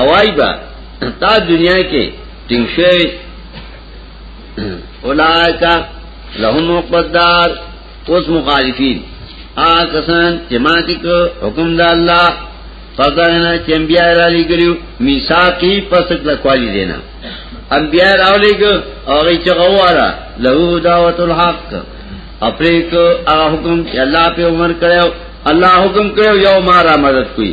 اوای با تا دنیا کې ټینګ شوی اولایکا لهم مقدار اوس مخالفین آ کسان چې ما کې حکم د الله فضانا چې بیا را لګریو میثاقی پس کله کوالی دینا انبیاء راولېګ او هغه چې غواړه له دعوت الحق اپریک هغه حکم چې الله په عمر کړو الله حکم کړو یو مارا مدد کوي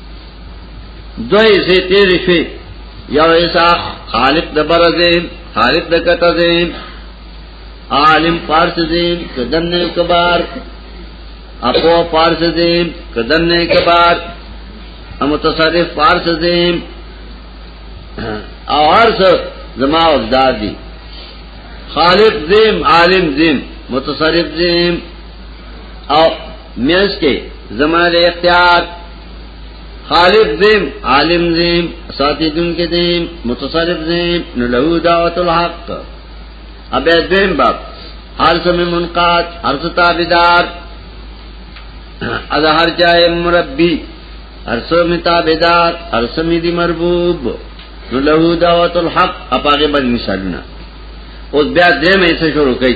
دوی سے تیری شوی یو ایسا خالق د برزه خالق د کته زه عالم پارس زه کدن نه کبار اپو پارس زه کدن نه کبار متصرف پارس زه او ارس زما وزدار دی خالق زیم عالم زیم متصرف زیم او میاش کې زما د اختیار خالق زم عالم زم ساتي دن کې دیم متصرف زم نو له دعوت الحق ابه دیم باب هر سم منقاد هر ستا بيدار اذا هر چا مربي هر سم تابعدار هر سم دي مربوب نو له دعوت الحق اپاګه باندې مثالونه اوس بیا دې مې څه شروع کړي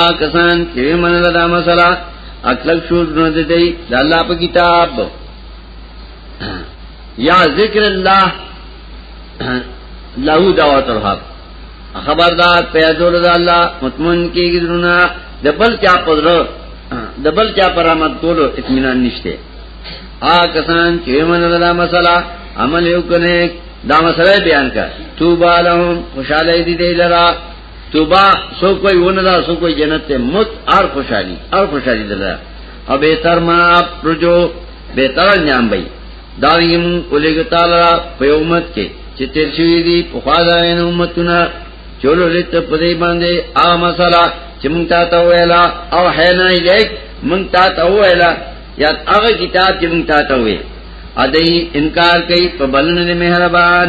آ کسان چې منل دا مسله اکلک شو نه دی دی د الله په کتاب یا ذکر الله له دعوت الحق خبردار پیدول د الله مطمئن کیږي درونه د بل چا قدرت د بل چا پر آمد کولو اطمینان نشته آ کسان چې منل دا مسله عمل یو کنه دا مسله بیان کړه توبه لهم خوشاله دي دی لرا توبا سو کوئی ونه دا سو کوئی جنت ته مت ار خوشحالي ار خوشحالي دلا او به تر ما پرجو به تر نیام بې دایم الیګ تعالی په امت کې چې تیر شوی دی په خداین امتونه چولو لت په دې باندې ا مساله چې مونږ ته ویلا او حینا الیک مونږ ته ویلا یا هغه کتاب چې مونږ ته وې ا دې انکار کوي په بلنه مهربان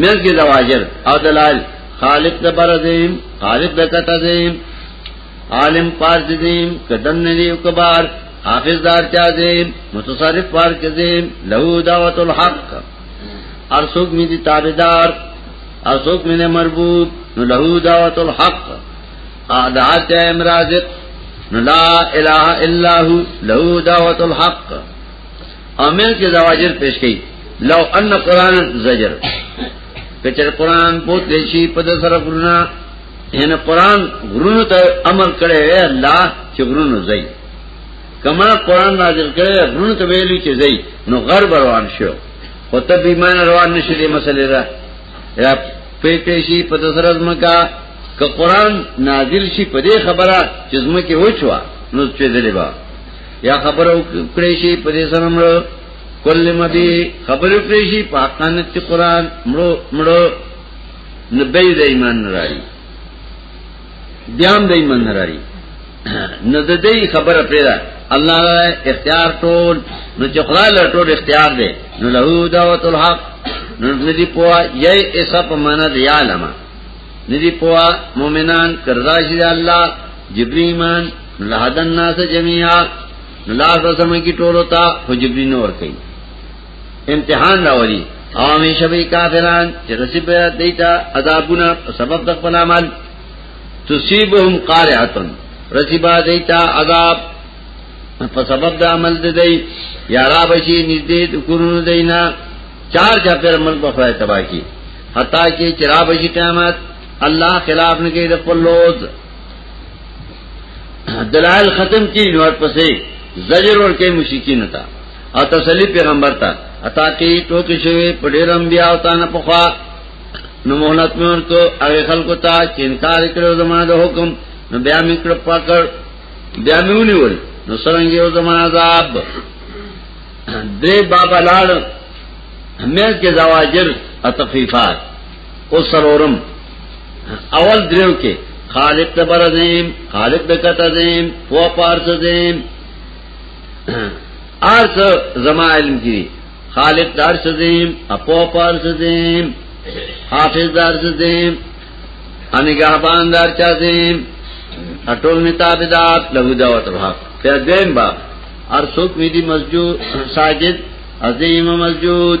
مېز کې زواجر او دلال خالق د برزیم خالق د کتزیم عالم پاس دیم کدن ندی او کبار حافظ دار چا دیم متصرف پار کدیم له دعوت الحق ارسوک می دی تابعدار ارسوک می نه مربوط نو له دعوت الحق اعداء چا امرازق نو لا اله الا هو له دعوت الحق عامل کې زواجر پیش کړي لو ان قران زجر کچر قران بوت لشي په سره غرونه ان قران غرونه ته امر کړي وي الله چې غرونه زئی کما قران نازل کړي غرونه ته ویلي چې زئی نو غرب روان شو او ته به ایمان روان نشي دې مسلې را یا په پیشي په سره زمکا که قران نازل شي په دې خبره چې زمکه وچوا نو چې دلې با یا خبر او کړیشي په دې سره مړ کله مبي خبر او کړیشي په حقانیت کې قران مړ مړ نبی د ایمان راي بیان د ایمان راي نو د دې خبره پیدا الله اختیار ټول نو چې خدای له ټول اختیار دی نو له دعوت الحق نو ندی پوا یې ایسا په معنا دی عالمه ندی پوا مؤمنان کرزاشي الله جبرئیل لهدن ناس جميعا لا قسم کی ټولو ته حجبی نور کوي امتحان راوړي او همیشه به کافران چې رسی په دیتا عذابونه سبب د خپل عمل تصيبهم قارعه رسی با دیتا عذاب په سبب د عمل د دی یارا بشي نږدې د کورونو دینا چار چا پر عمل په فائدہ تباہ کی حتا کې چرابشي قیامت الله خلاف نه کوي د خپل لوز دلائل ختم کی نور پسې زجر ور کوي مشکین تا او تسلی پیغمبر تا عطا کی تو کې شوی په ډېر انبیا او تانه په خوا نو مهلت مې ورته هغه خلکو ته چې انکار کړو زمانه د حکم نو بیا مې کړ پکړ بیا مې ونیول نو څنګه یو زمانه عذاب دې بابا لاړ مې کې زواجر او تخفیفات او سرورم اول دریو کې خالق د بر عظیم خالق د کت عظیم فو پارس عظیم ارس زما علم کی خالق د ارس عظیم اپو پارس عظیم حافظ د ارس عظیم انګهبان د ارس عظیم اټول متابدات له دعوت الحق په دین با ارسوک وی دی مسجود ساجد عظیم مسجود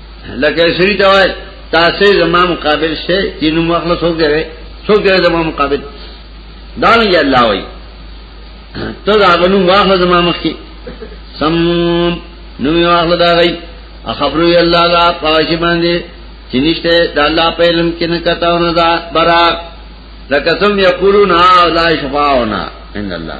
لکه سری ته وای تاسو زما مقابل شته چې نو مخلص وګره څوک دې زما مقابل دا نه الله وای ته دا غنو واخله زما مخ کې سم نو یو واخله دا غي خبرو یې الله لا پاش باندې چې نشته د الله په علم کې نه کتاو نه دا برا لکه څنګه یقولون ها لا شفاعنا ان الله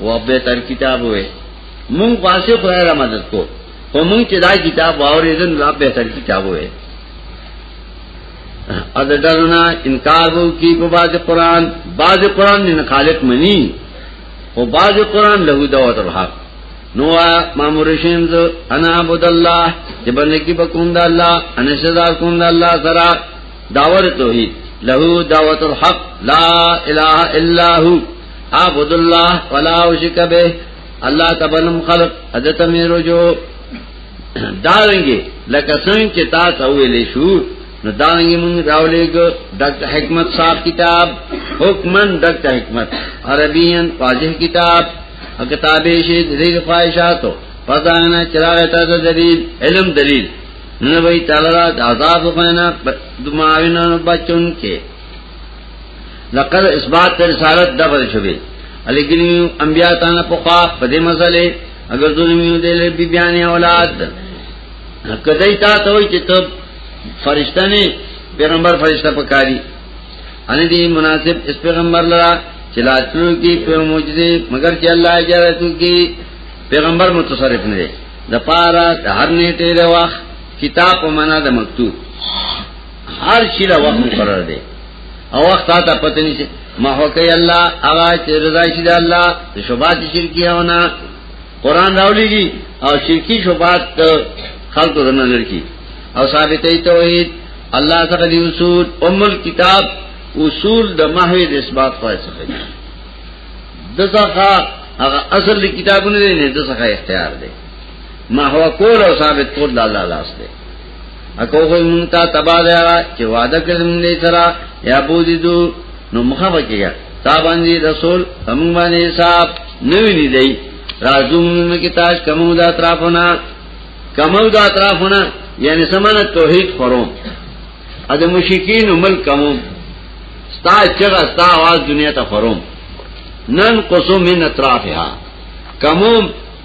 او به تر کتاب وې مونږ واسه خدای را مدد کو او مونږ چې دا کتاب واورېدل لا به تر کتاب وې ا د ډرنا انکار وو کی په باز قران باز قران نه خالق منی او باز قران له دوت الحق نو مامور شین ز انا عبد الله چې باندې کې بکوم د الله ان شذا کوم د الله سره داور توحید له دعوت الحق لا اله الا هو عبد الله ولا وشک به الله تبنم خلق حضرت مې رجو دارنګي لکه څنګه چې تا ته ویلې شو نو دارنګي مونږ راولې کو ډاکټر حکمت صاحب کتاب حکمن ډاکټر حکمت عربین واضح کتاب کتابې شي د دې خواهشاتو پتا نه چراغ ته د دلیل علم دلیل نو وی تعالی د عذاب خو نه دماوینه بچون کې لقد اثبات تر رسالت دغه شوی علی ګریو انبیاء تانا پخوا په دې مسئله اگر دوی میو دل بی بیان اولاد کدی تا ته وای چې ته فرشتہ نه پیغمبر فرشتہ پکاري ان دې مناسب اس پیغمبر لرا چلاتو کی په معجزه مگر چې الله اجازه تو کی پیغمبر متصرف نه دی د پارا د هر نیټه د وخت کتاب په معنا د مکتوب هر شي له وخت مقرر دی او وخت تا پته نشي ما هو کوي الله هغه چې رضا شي د الله شوبات شرکیونه قران راولېږي او شرکی شوبات خلکو ته نظر کی او ثابتې توحید الله څخه دی اصول ام کتاب اصول د محوی د اثبات خو څخه دي دغه هغه اصل کتابونه نه دغه اختیار دی ما هو کول او ثابت کول د الله لاس دی اکو خو مونږ ته تبا دی چې وعده کړم دې سره یا بوزي دو نو مخه وکړه تا باندې رسول هم باندې صاحب نوی نه دی رازوم کې تاج کمو دا اطرافونه کمو دا اطرافونه یعنی سمانه توحید خورو ا د مشکین ملک کمو ستا چغه ستا आवाज دنیا ته خورو نن قسم من اطرافها کمو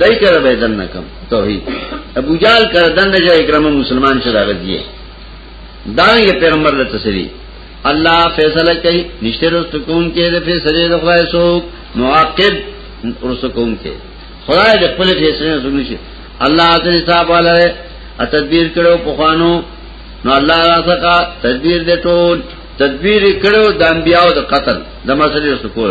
دای کړه به دن نکم توحید ابو جال کړه دن نه جای کرم مسلمان شدا غدیه دا یې پیغمبر له تسلی الله فیصله کوي نشته رست کوم کې د فیصله د خدای سوک معاقب رست کوم کې خدای د خپل فیصله نه سګنی شي الله ته حساب والا تدبیر کړو په خوانو نو الله راسکا تدبیر دې ټول تدبیر کړو د انبیانو د قتل د مسلې سکول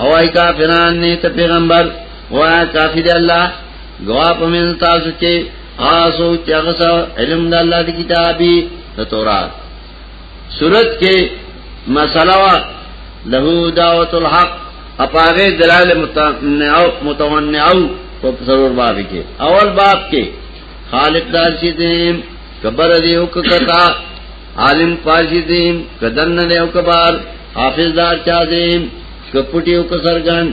او ای کافران نه ته پیغمبر وا کافی دی الله گوا په من تاسو کې آسو چې هغه علم د الله دی کتابي د تورات صورت کې مسله وا له دعوت الحق اپاغه دلال متنعو متونعو په ضرور باب کې اول باب کې خالق دار شي دې کبر دی او کتا عالم پاشی دیم کدن نه یو کبار حافظ دار چا دیم کپټیو ک سرګن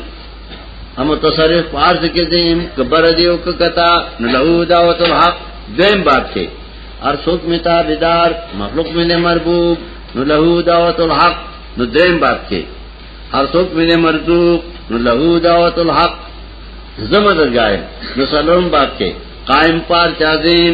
هم تصرف پارس کې دیم کبر دیو ک کتا نه له دعوت الحق دیم باب کې هر څوک می تابعدار مخلوق می نه مربوب نو له دعوت الحق نو دیم باب کې هر څوک می نه مرزوق نو له دعوت الحق زمدد جائے نو سلام باب کې قائم پار چا دیم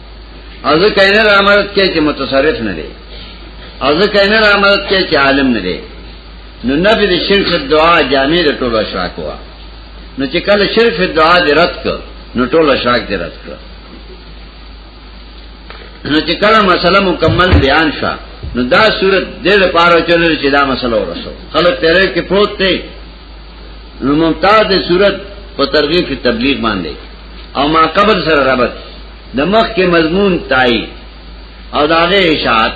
ازه کینه را مدد کې چې متصرف نه دی ازه کینه را مدد کې چې عالم نه دی نو نبی د شرک دعا جامع د ټولو اشراق وا نو چې کله شرک دعا دې رد کړ نو ټولو اشراق دې رد کړ نو چې کله مسله مکمل بیان شوه نو دا صورت دې لپاره چلل چې دا مسله ورسو خلک تیرې کې پروت دی نو ممتاز صورت په ترغیب تبلیغ باندې او ما قبل سره ربط د مخ کې مضمون تای او داغه اشاعت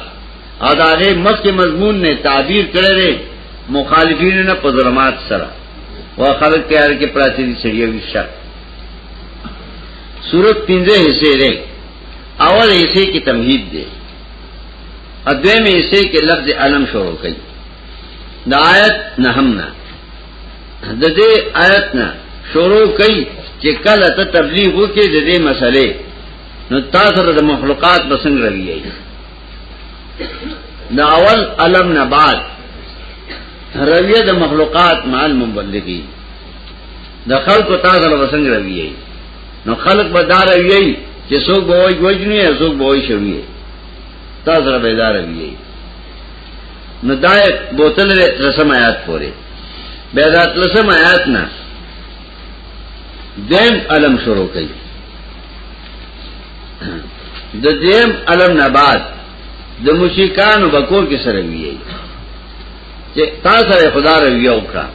او داغه مخ کې مضمون نه تعبیر کړی مخالفین نه په ظلمات سره و خلق تیار کې پراتی دي سړي وي شر صورت پنځه حصے لري اول حصے کې تمهید دی ادویم حصے کې لفظ علم شروع کړي د آیت نه هم نه د دې آیت نه شروع کړي چې کله ته تبلیغ وکړي د دې مسلې نو تاسو د مخلوقات بسنګ رویه دا اول علم نه بعد رویه د مخلوقات مال مبلغي د خلکو تاسو له بسنګ رویه نو خلق به دار وی چې څوک به وای وجنی څوک به وای شوی تاسو به دار وی نو دا بوتل لري لسم آیات پورې بیا دا لسم آیات نه دیم علم شروع کړي د دیم علم نه بعد د مشرکانو بکور کې سره ویي چې تاسو سره خدای رویو کړه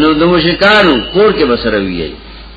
نو د مشرکانو کور کې بسره ویي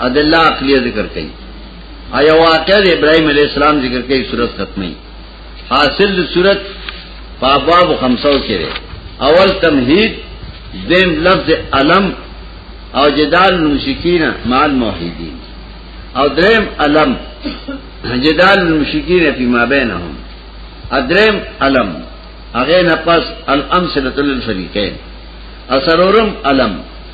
او د الله عقلیه ذکر کوي او یو واقعه د ابراهیم علی السلام ذکر کوي صورت ختمي حاصل د صورت په ابواب 500 کې ده اول تمهید دیم لفظ علم او جدال المشکین مع الموحدین او دریم علم جدال المشکین فی ما بینهم ادریم علم هغه نه پس الامثله للفریقین اثرورم علم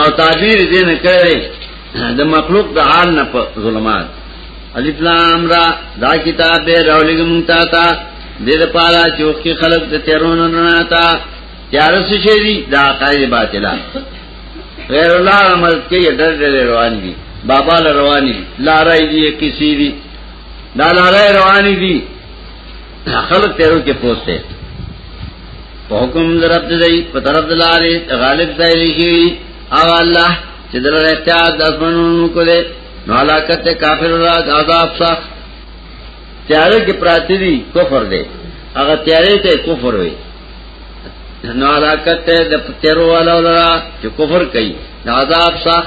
او تعبیر دې نه کړی د مخلوق د حال نه په ظلمات الف لام را دا کتاب به راولګ مونږ تا تا دې لپاره چې وکي خلق د تیرونو نه تا تیار څه شي دي دا قاعده باطله غیر الله عمل کې ډېر ډېر روان دي بابا رواني لارای دي کسی دي دا لارای رواني دي خلق تیرو کې پوسټه په حکم درب دی په طرف دلاره غالب ځای لشي او الله چې دلاره اختیار د اسمنونو کوله نو علاقت کافر را عذاب صح تیارو کې پراتی دي کفر دی هغه تیارې ته کفر وي نو علاقت د تیرو والا ولرا چې کفر کوي د عذاب صح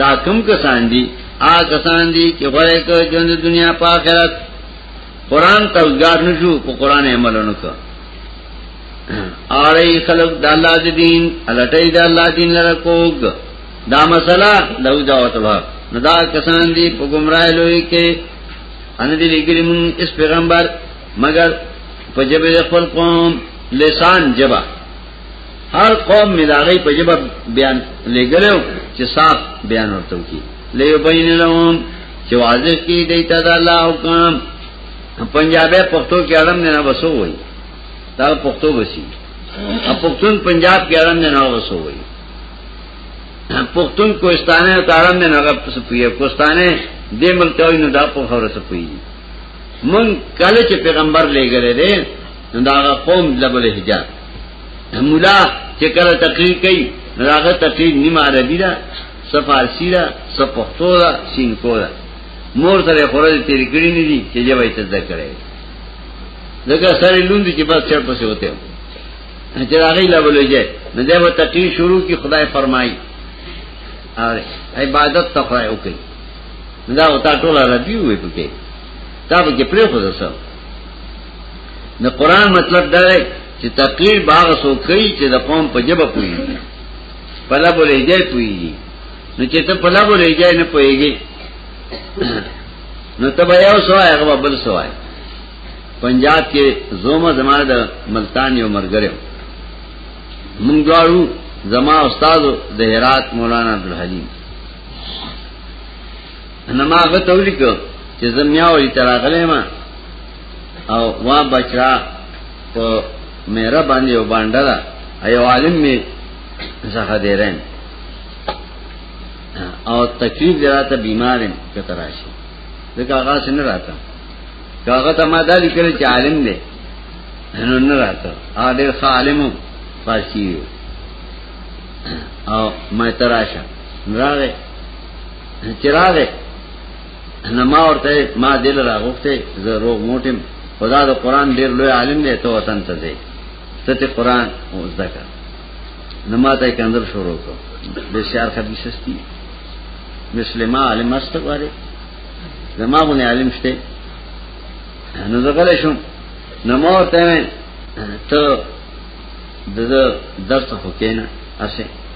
دا کم کسان دي آ کسان دي چې غوړې کو ژوند دنیا په آخرت قران توګار نشو په قران عمل نکو اړې خلق د الله د دین الټې د الله دین لره کوګ دا مسله لو دا وتبه نو دا کسان دي په گمراه لوی کې ان دې لګري مون اس پیغمبر مگر په جبه خپل قوم لسان جبا هر قوم ملاغی په جبه بیان لګلو چې صاف بیان ورته وکي ليبين لهم چې واضح کی دیتا د الله حکم پنجابی پښتو کې اړم نه وسو وای دا پښتو وسی ا پښتون پنجاب کې اړم نه وسو وای پښتون کوستانه ته اړم نه هغه سپیه کوستانه دې ملک وای نو دا په خبره سپی مون کله چې پیغمبر لګره دې نو دا قوم لبل حجاب مولا چې کله تقریر کوي راغه تقریر نیمه عربي ده صفارسی ده صپختو ده سینکو ده مور سره خورل تیر کړی نه دي چې جواب یې تدا کړی دغه سره لوند چې بس چر پسې وته چې راغی لا ولېږي نه دا و تقریر شروع کی خدای فرمایي اره عبادت ته خدای وکړي دا وتا ټول عربي وې پکې تا به کې پرې خو ده د قران مطلب دا دی چې تقریر باغ سو کوي چې د قوم په جبه پوي په لا بولې ځای پوي نو چې ته په لا بولې ځای نه پويږي نو ته به یو سو هغه بل سو وای پنجاب کې زومه زمانه د ملتان یو مرګره مونږ دواړو زما استاد د هرات مولانا عبدالحلیم نما غته ولیکو چې زمیا وې تراغلې ما او وا بچرا په میرا باندې یو باندې دا ایو عالم می زخه دی رین او تکلیف دراته بیمارم کته راشي دغه هغه څنګه راته هغه ته ما دا لیکل چې عالم دی نو نه راته ا ډېر عالم فارسی او مې تراشه راغې چراغه نه ما ورته ما دل راغوخته زه روغ موټم خدا د قران ډیر لوی عالم دی ته وطن ته دی ته ته قران او زده نه ما ته کندل شروع کو به شعر خبي سستی مسلمه عالم است غواړي زما غو نه عالم شته نو زغل شم نه ما ورته ته دغه درس خو کینه اسه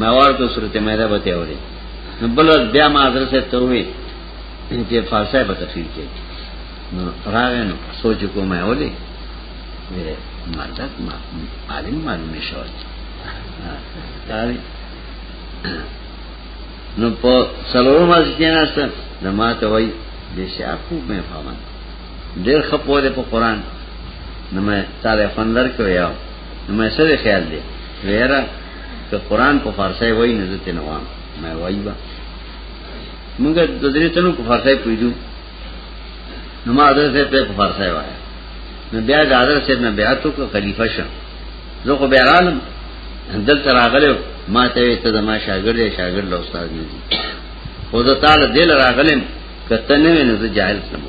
ما ورته سورته مائده به تیوري نو بل بیا ما حضرت صاحب ته وی چې فارسی په تفسیر کې نو راغې نو سوچ کوم یې ولې مالک ما عالم معلوم شو نو په سلوو مز کې نه ست نو ما ته وای دې شاپ مې فهمن ډېر خپوله په قران نو مې تعالی فندر کړو نو مې سره خیال دی ویرا که قران په فارسی وای نه زته نه وام مې وای با موږ د درې تنو په فارسی پویدو نو ما حضرت صاحب په فارسی وای نو بیا د حضرت صاحب نه بیعت وکړ خلیفہ شم زه خو بیا عالم دل تر راغلم ما ته ته د ما شاګرد شاګرد له استاد نه دي خو زه تعالی دل راغلم کته نه نه جاهل سم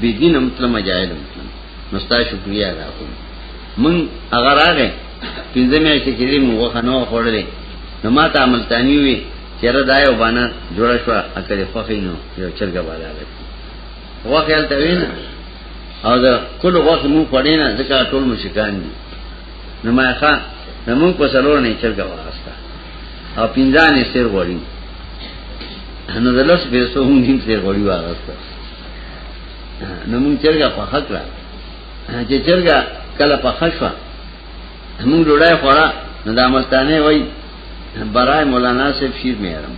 بی دین هم تلم جاهل هم تلم نو ستا شکریا ادا کوم من هغه راغې پنځه میاشتې کې دې موږ خنو خوړلې نو ما ته عملتانی وی چیرې دا یو باندې جوړ شو اکل فخې نو یو چرګ بالا لګ وخیال ته وینا او دا کله وخت مو پړې نه ځکه ټول مشکان دي نو ما ښا نو موږ په سلور نه چرګ واسطه او پنځانې سیر وړي نو دلس پیسو هم دې سیر وړي واسطه نو موږ چرګه په خکړه چې چرګه کله په خشوا موږ ډوډۍ خورا نو د عملتانه وای برای مولانا صاحب شیر مېرم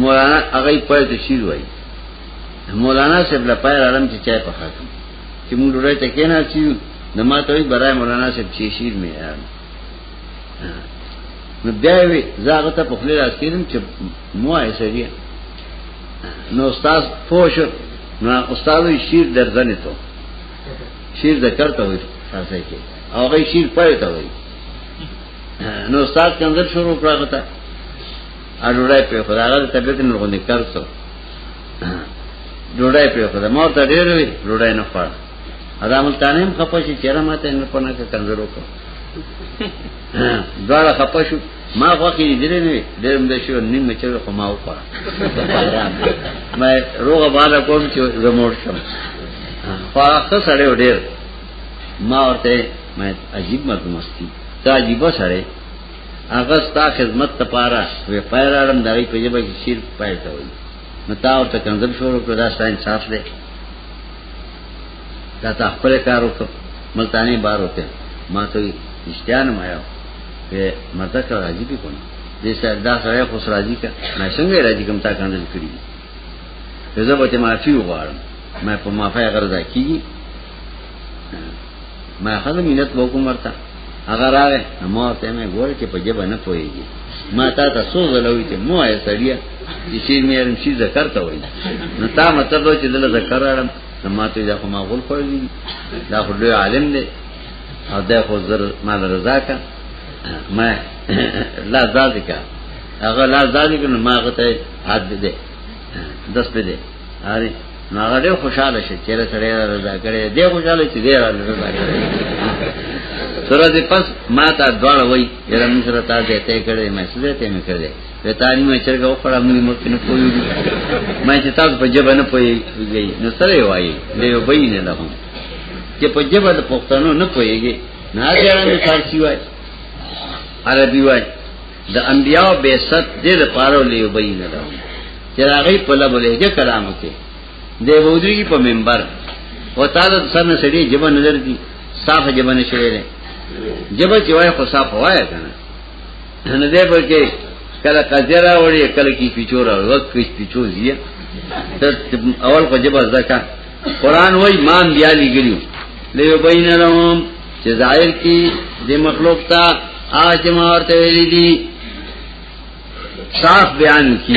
مولانا هغه په ته شیر وای مولانا صاحب لا پای عالم چې چای په خاطر چې موږ ډوډۍ ته کېناسیو نو ما ته وای برای مولانا صاحب چې شیر مېرم نو بیا وی زاغه ته په خپل راس کېدم چې مو ایسری نو استاد پوښ نو استاد یې شیر درځنه ته شیر د کرته وي فارسی کې او غي شیر پوي ته وي نو استاد کنځل شروع کړه غته اړوړای په خدای طبیعت نه غونډه کړو ډوډۍ په خدای مور ته ډېر وی ډوډۍ نه خور ادا ملتانه هم خپه شي چیرې ماته نه پنه کنځرو کو دواړه خپه شو ما خوخي درې نه درم د شو نیم مچو خو ما وکړه ما روغه بالا کوم چې زموږ شم خو هغه سره ډېر ما ورته مې عجیب مدمستی تا عجیب سره هغه ستا خدمت ته پاره وې پایرارم دغه په جبه کې شیر پایته وي نو تا ورته کنځل شروع کړ دا ستا انصاف دی دا تا خپل کار وکړ ملتانی بار وته ما ته اشتیان ما یو په ماته کا راځي په کونه دې سره دا سره خو سره راځي کا ما څنګه راځي کوم تا کاندل کړی زه به ته معافي وغواړم ما په معافي غرض کیږي ما خدای مینت وکم ورته هغه راغې ما ته مې ګوره چې په جبه نه پويږي ما تا ته سوز لوي ته مو یې سړیا چې شیر مې رم شي ذکر ته وایي نو تا مطلب چې دل ذکر راړم سماته دا خو ما غول خوړلی دا خو لوی عالم دی او دا خو زر مال رضا کا ما لا زاد کا هغه لا زاد کا ما غته حد دی دس په دی اره ما غړې خوشاله شې چیرې سره رضا کړې دی خوشاله چې دی رضا کړې سره دې پس ما تا دواړه وای یره موږ سره تا دې ته کړې مې سره ته مې کړې وتانی مې چرګه وکړه موږ مخ نه پوي ما چې تاسو په جبه نه پوي گئی نو سره وایي له وبې نه لهم چې په جبه د پښتنو نه پويږي نه ځان نه فارسی وایي عربي وایي د انبیاء به ست دې لپاره له وبې نه لهم چې هغه په لبه لهجه کلام کوي د وودري په منبر او تعالی سره نه سړي جبه نظر دي صاف جبه نه شوي جبه چې وایي خو صاف وایي کنه نه دې په کې کله قذرا وړي کله کې پیچورا وخت کې پیچو زیه ته اول په جبا زکا قران وای ما بیا لګیو لیو بین لهم چې ظاهر کی د مخلوق ته آج ما ورته ویلي دي صاف بیان کی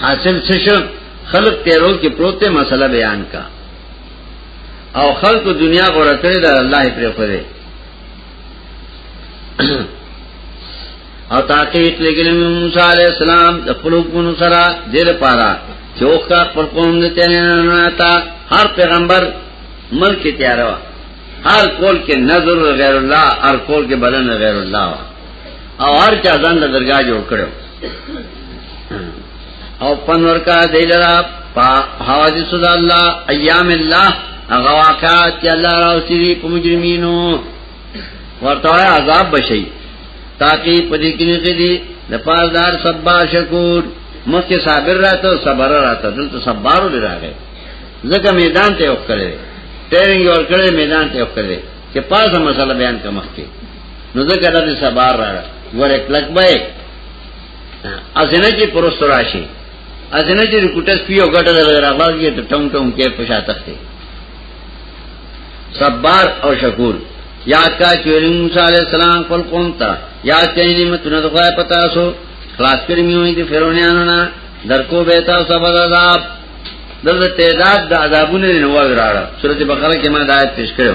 حاصل څه شو خلق تیرو کې پروت ته مسله بیان کا او خلق دنیا غوړه کړې ده الله یې پرې خوره او تحقیق لګل موسی علی السلام د خپل حکمونو سره دیر پارا چوک کا پر قوم دې تیرنا تا هر پیغمبر ملک تیاروا هر کول کې نظر غیر الله هر کول کې بدن غیر الله او هر چا ځان له درګه جوړ کړو او پنور کا دیلرا پا حوادث دا اللہ ایام اللہ اغا واقعات یا اللہ راوسی دی پا مجرمینو ورطوائے عذاب بشئی تاکہ پدی کنی کی دی لپاسدار سبا شکور مخ کے صابر رہتا صبر رہتا دلتا صبارو دی را گئے ذکر میدان تے اخ کرے ٹیرنگ اور کرے میدان تے اخ کرے کہ پاس مسئلہ بیان کا مخ کے نو ځکه دا سبار را ور کلک به ازنه چې پروست راشي ازنه چې رکوټس پیو غټه راغلاږ یې ته ټم ټم کې پښا تخته صبر او شکور یاد کا چوری موسی علیہ السلام خپل قوم ته یاد کړئ نعمتونه د خدای پتا سو خلاص کړی میوي دي فرعونانو نه درکو به تاسو سبا عذاب دلته تعداد د عذابونو نه وراړه سورته بقره کې ما دایت پیش کړو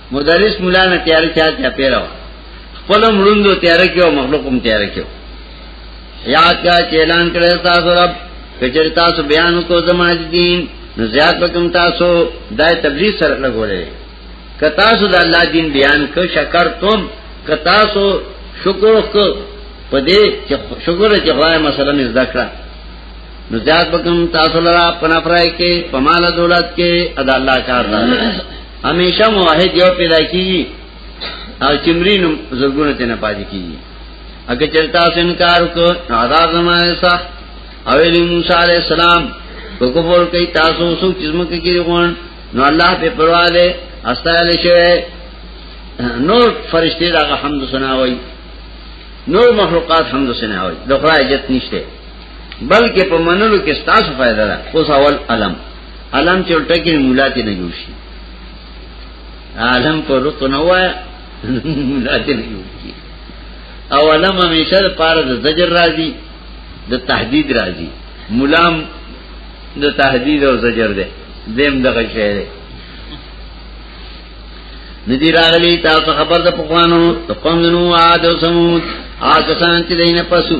مدرس مولا نه تیار چا چا پیرو خپل مړوندو تیار کیو مخلوقم تیار کیو یاد کا چیلان کړه تاسو رب کچر تاسو بیان کو زماج دین نو زیات وکم تاسو دای تبلیغ سره لګولې ک تاسو د الله دین بیان ک شکر تم ک تاسو شکر ک پدې چې شکر چې غوای مثلا زده کړه نو زیات وکم تاسو لرا پنافرای کې پمال دولت کې ادا الله کار همیشه موحد یو پیدا کیږي او چمرین زګونه ته نه پاتې کیږي اګه چرتا سنکار کو عذاب زمانه سخت او ویلی موسی علی السلام کو کفر کوي تاسو سو چزم کې کې غون نو الله په پروا ده استایل شوی نور فرشتي دا حمد سنا وای نور مخلوقات حمد سنا وای د خدای عزت نشته بلکې په منلو کې ستاسو فائدہ ده اوس اول علم علم چې ټکی مولا ته نه جوړشي عالم کو رق نه وای مولا ته نه جوړشي او علم همیشه د پاره د زجر راځي د تهدید راځي مولام د تهدید او زجر ده دیم دغه شی ده ندی راغلی تاسو خبر د پخوانو د قوم نو عاد او سمود آکسان چې دینه پسو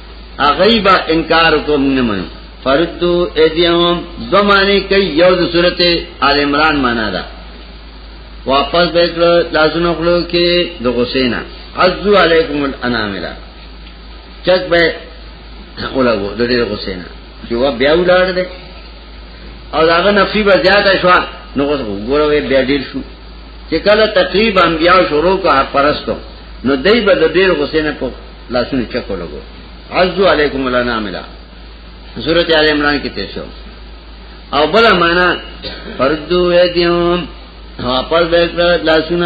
اغیبا انکار کوم نه منو فردو ایدیهم دو معنی کئی یو دو صورت آل عمران مانا دا واپس بیکلو لازن اخلو کی دو غسینا عزو علیکم الاناملا چک بے اولگو دو دیر غسینا چی وہ بیا اولاد دے او داغه نفسی به زیاته شو نو اوس وګوره وی بیا ډیر شو چې کله تقریبا بیا شروع کو حق پرستو نو دای به د ډیر غسینه په لا سن چکو لگو عزو علیکم اللہ ناملا صورت علی عمران کی تیشو او بلا مانا فردو ایدیون واپس بیکر لا سن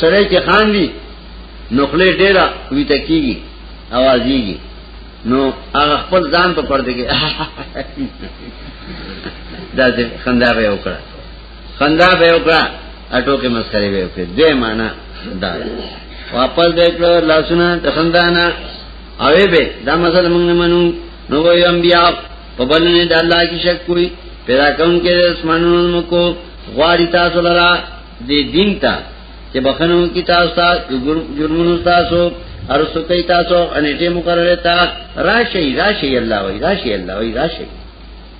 سرے چی خان دی نخلے ڈیرا وی تکی گی آوازی گی نو هغه خپل ځان په پرده کې دا څه خندا به وکړه خندا به وکړه اټو کې مسخره به وکړه دې معنا دا واپس به کړه لاسونه د خندا نه اوې به دا مسله موږ نه منو نو وي انبیا په بلنه د الله کې شک کوي پیدا کوم کې اسمانونو کو غواړي تاسو لرا دې دین ته چې بخنو کې تاسو ته جرمونو تاسو ارسو کوي تاسو انټه مقرره تا راشي راشي الله وای راشي الله وای راشي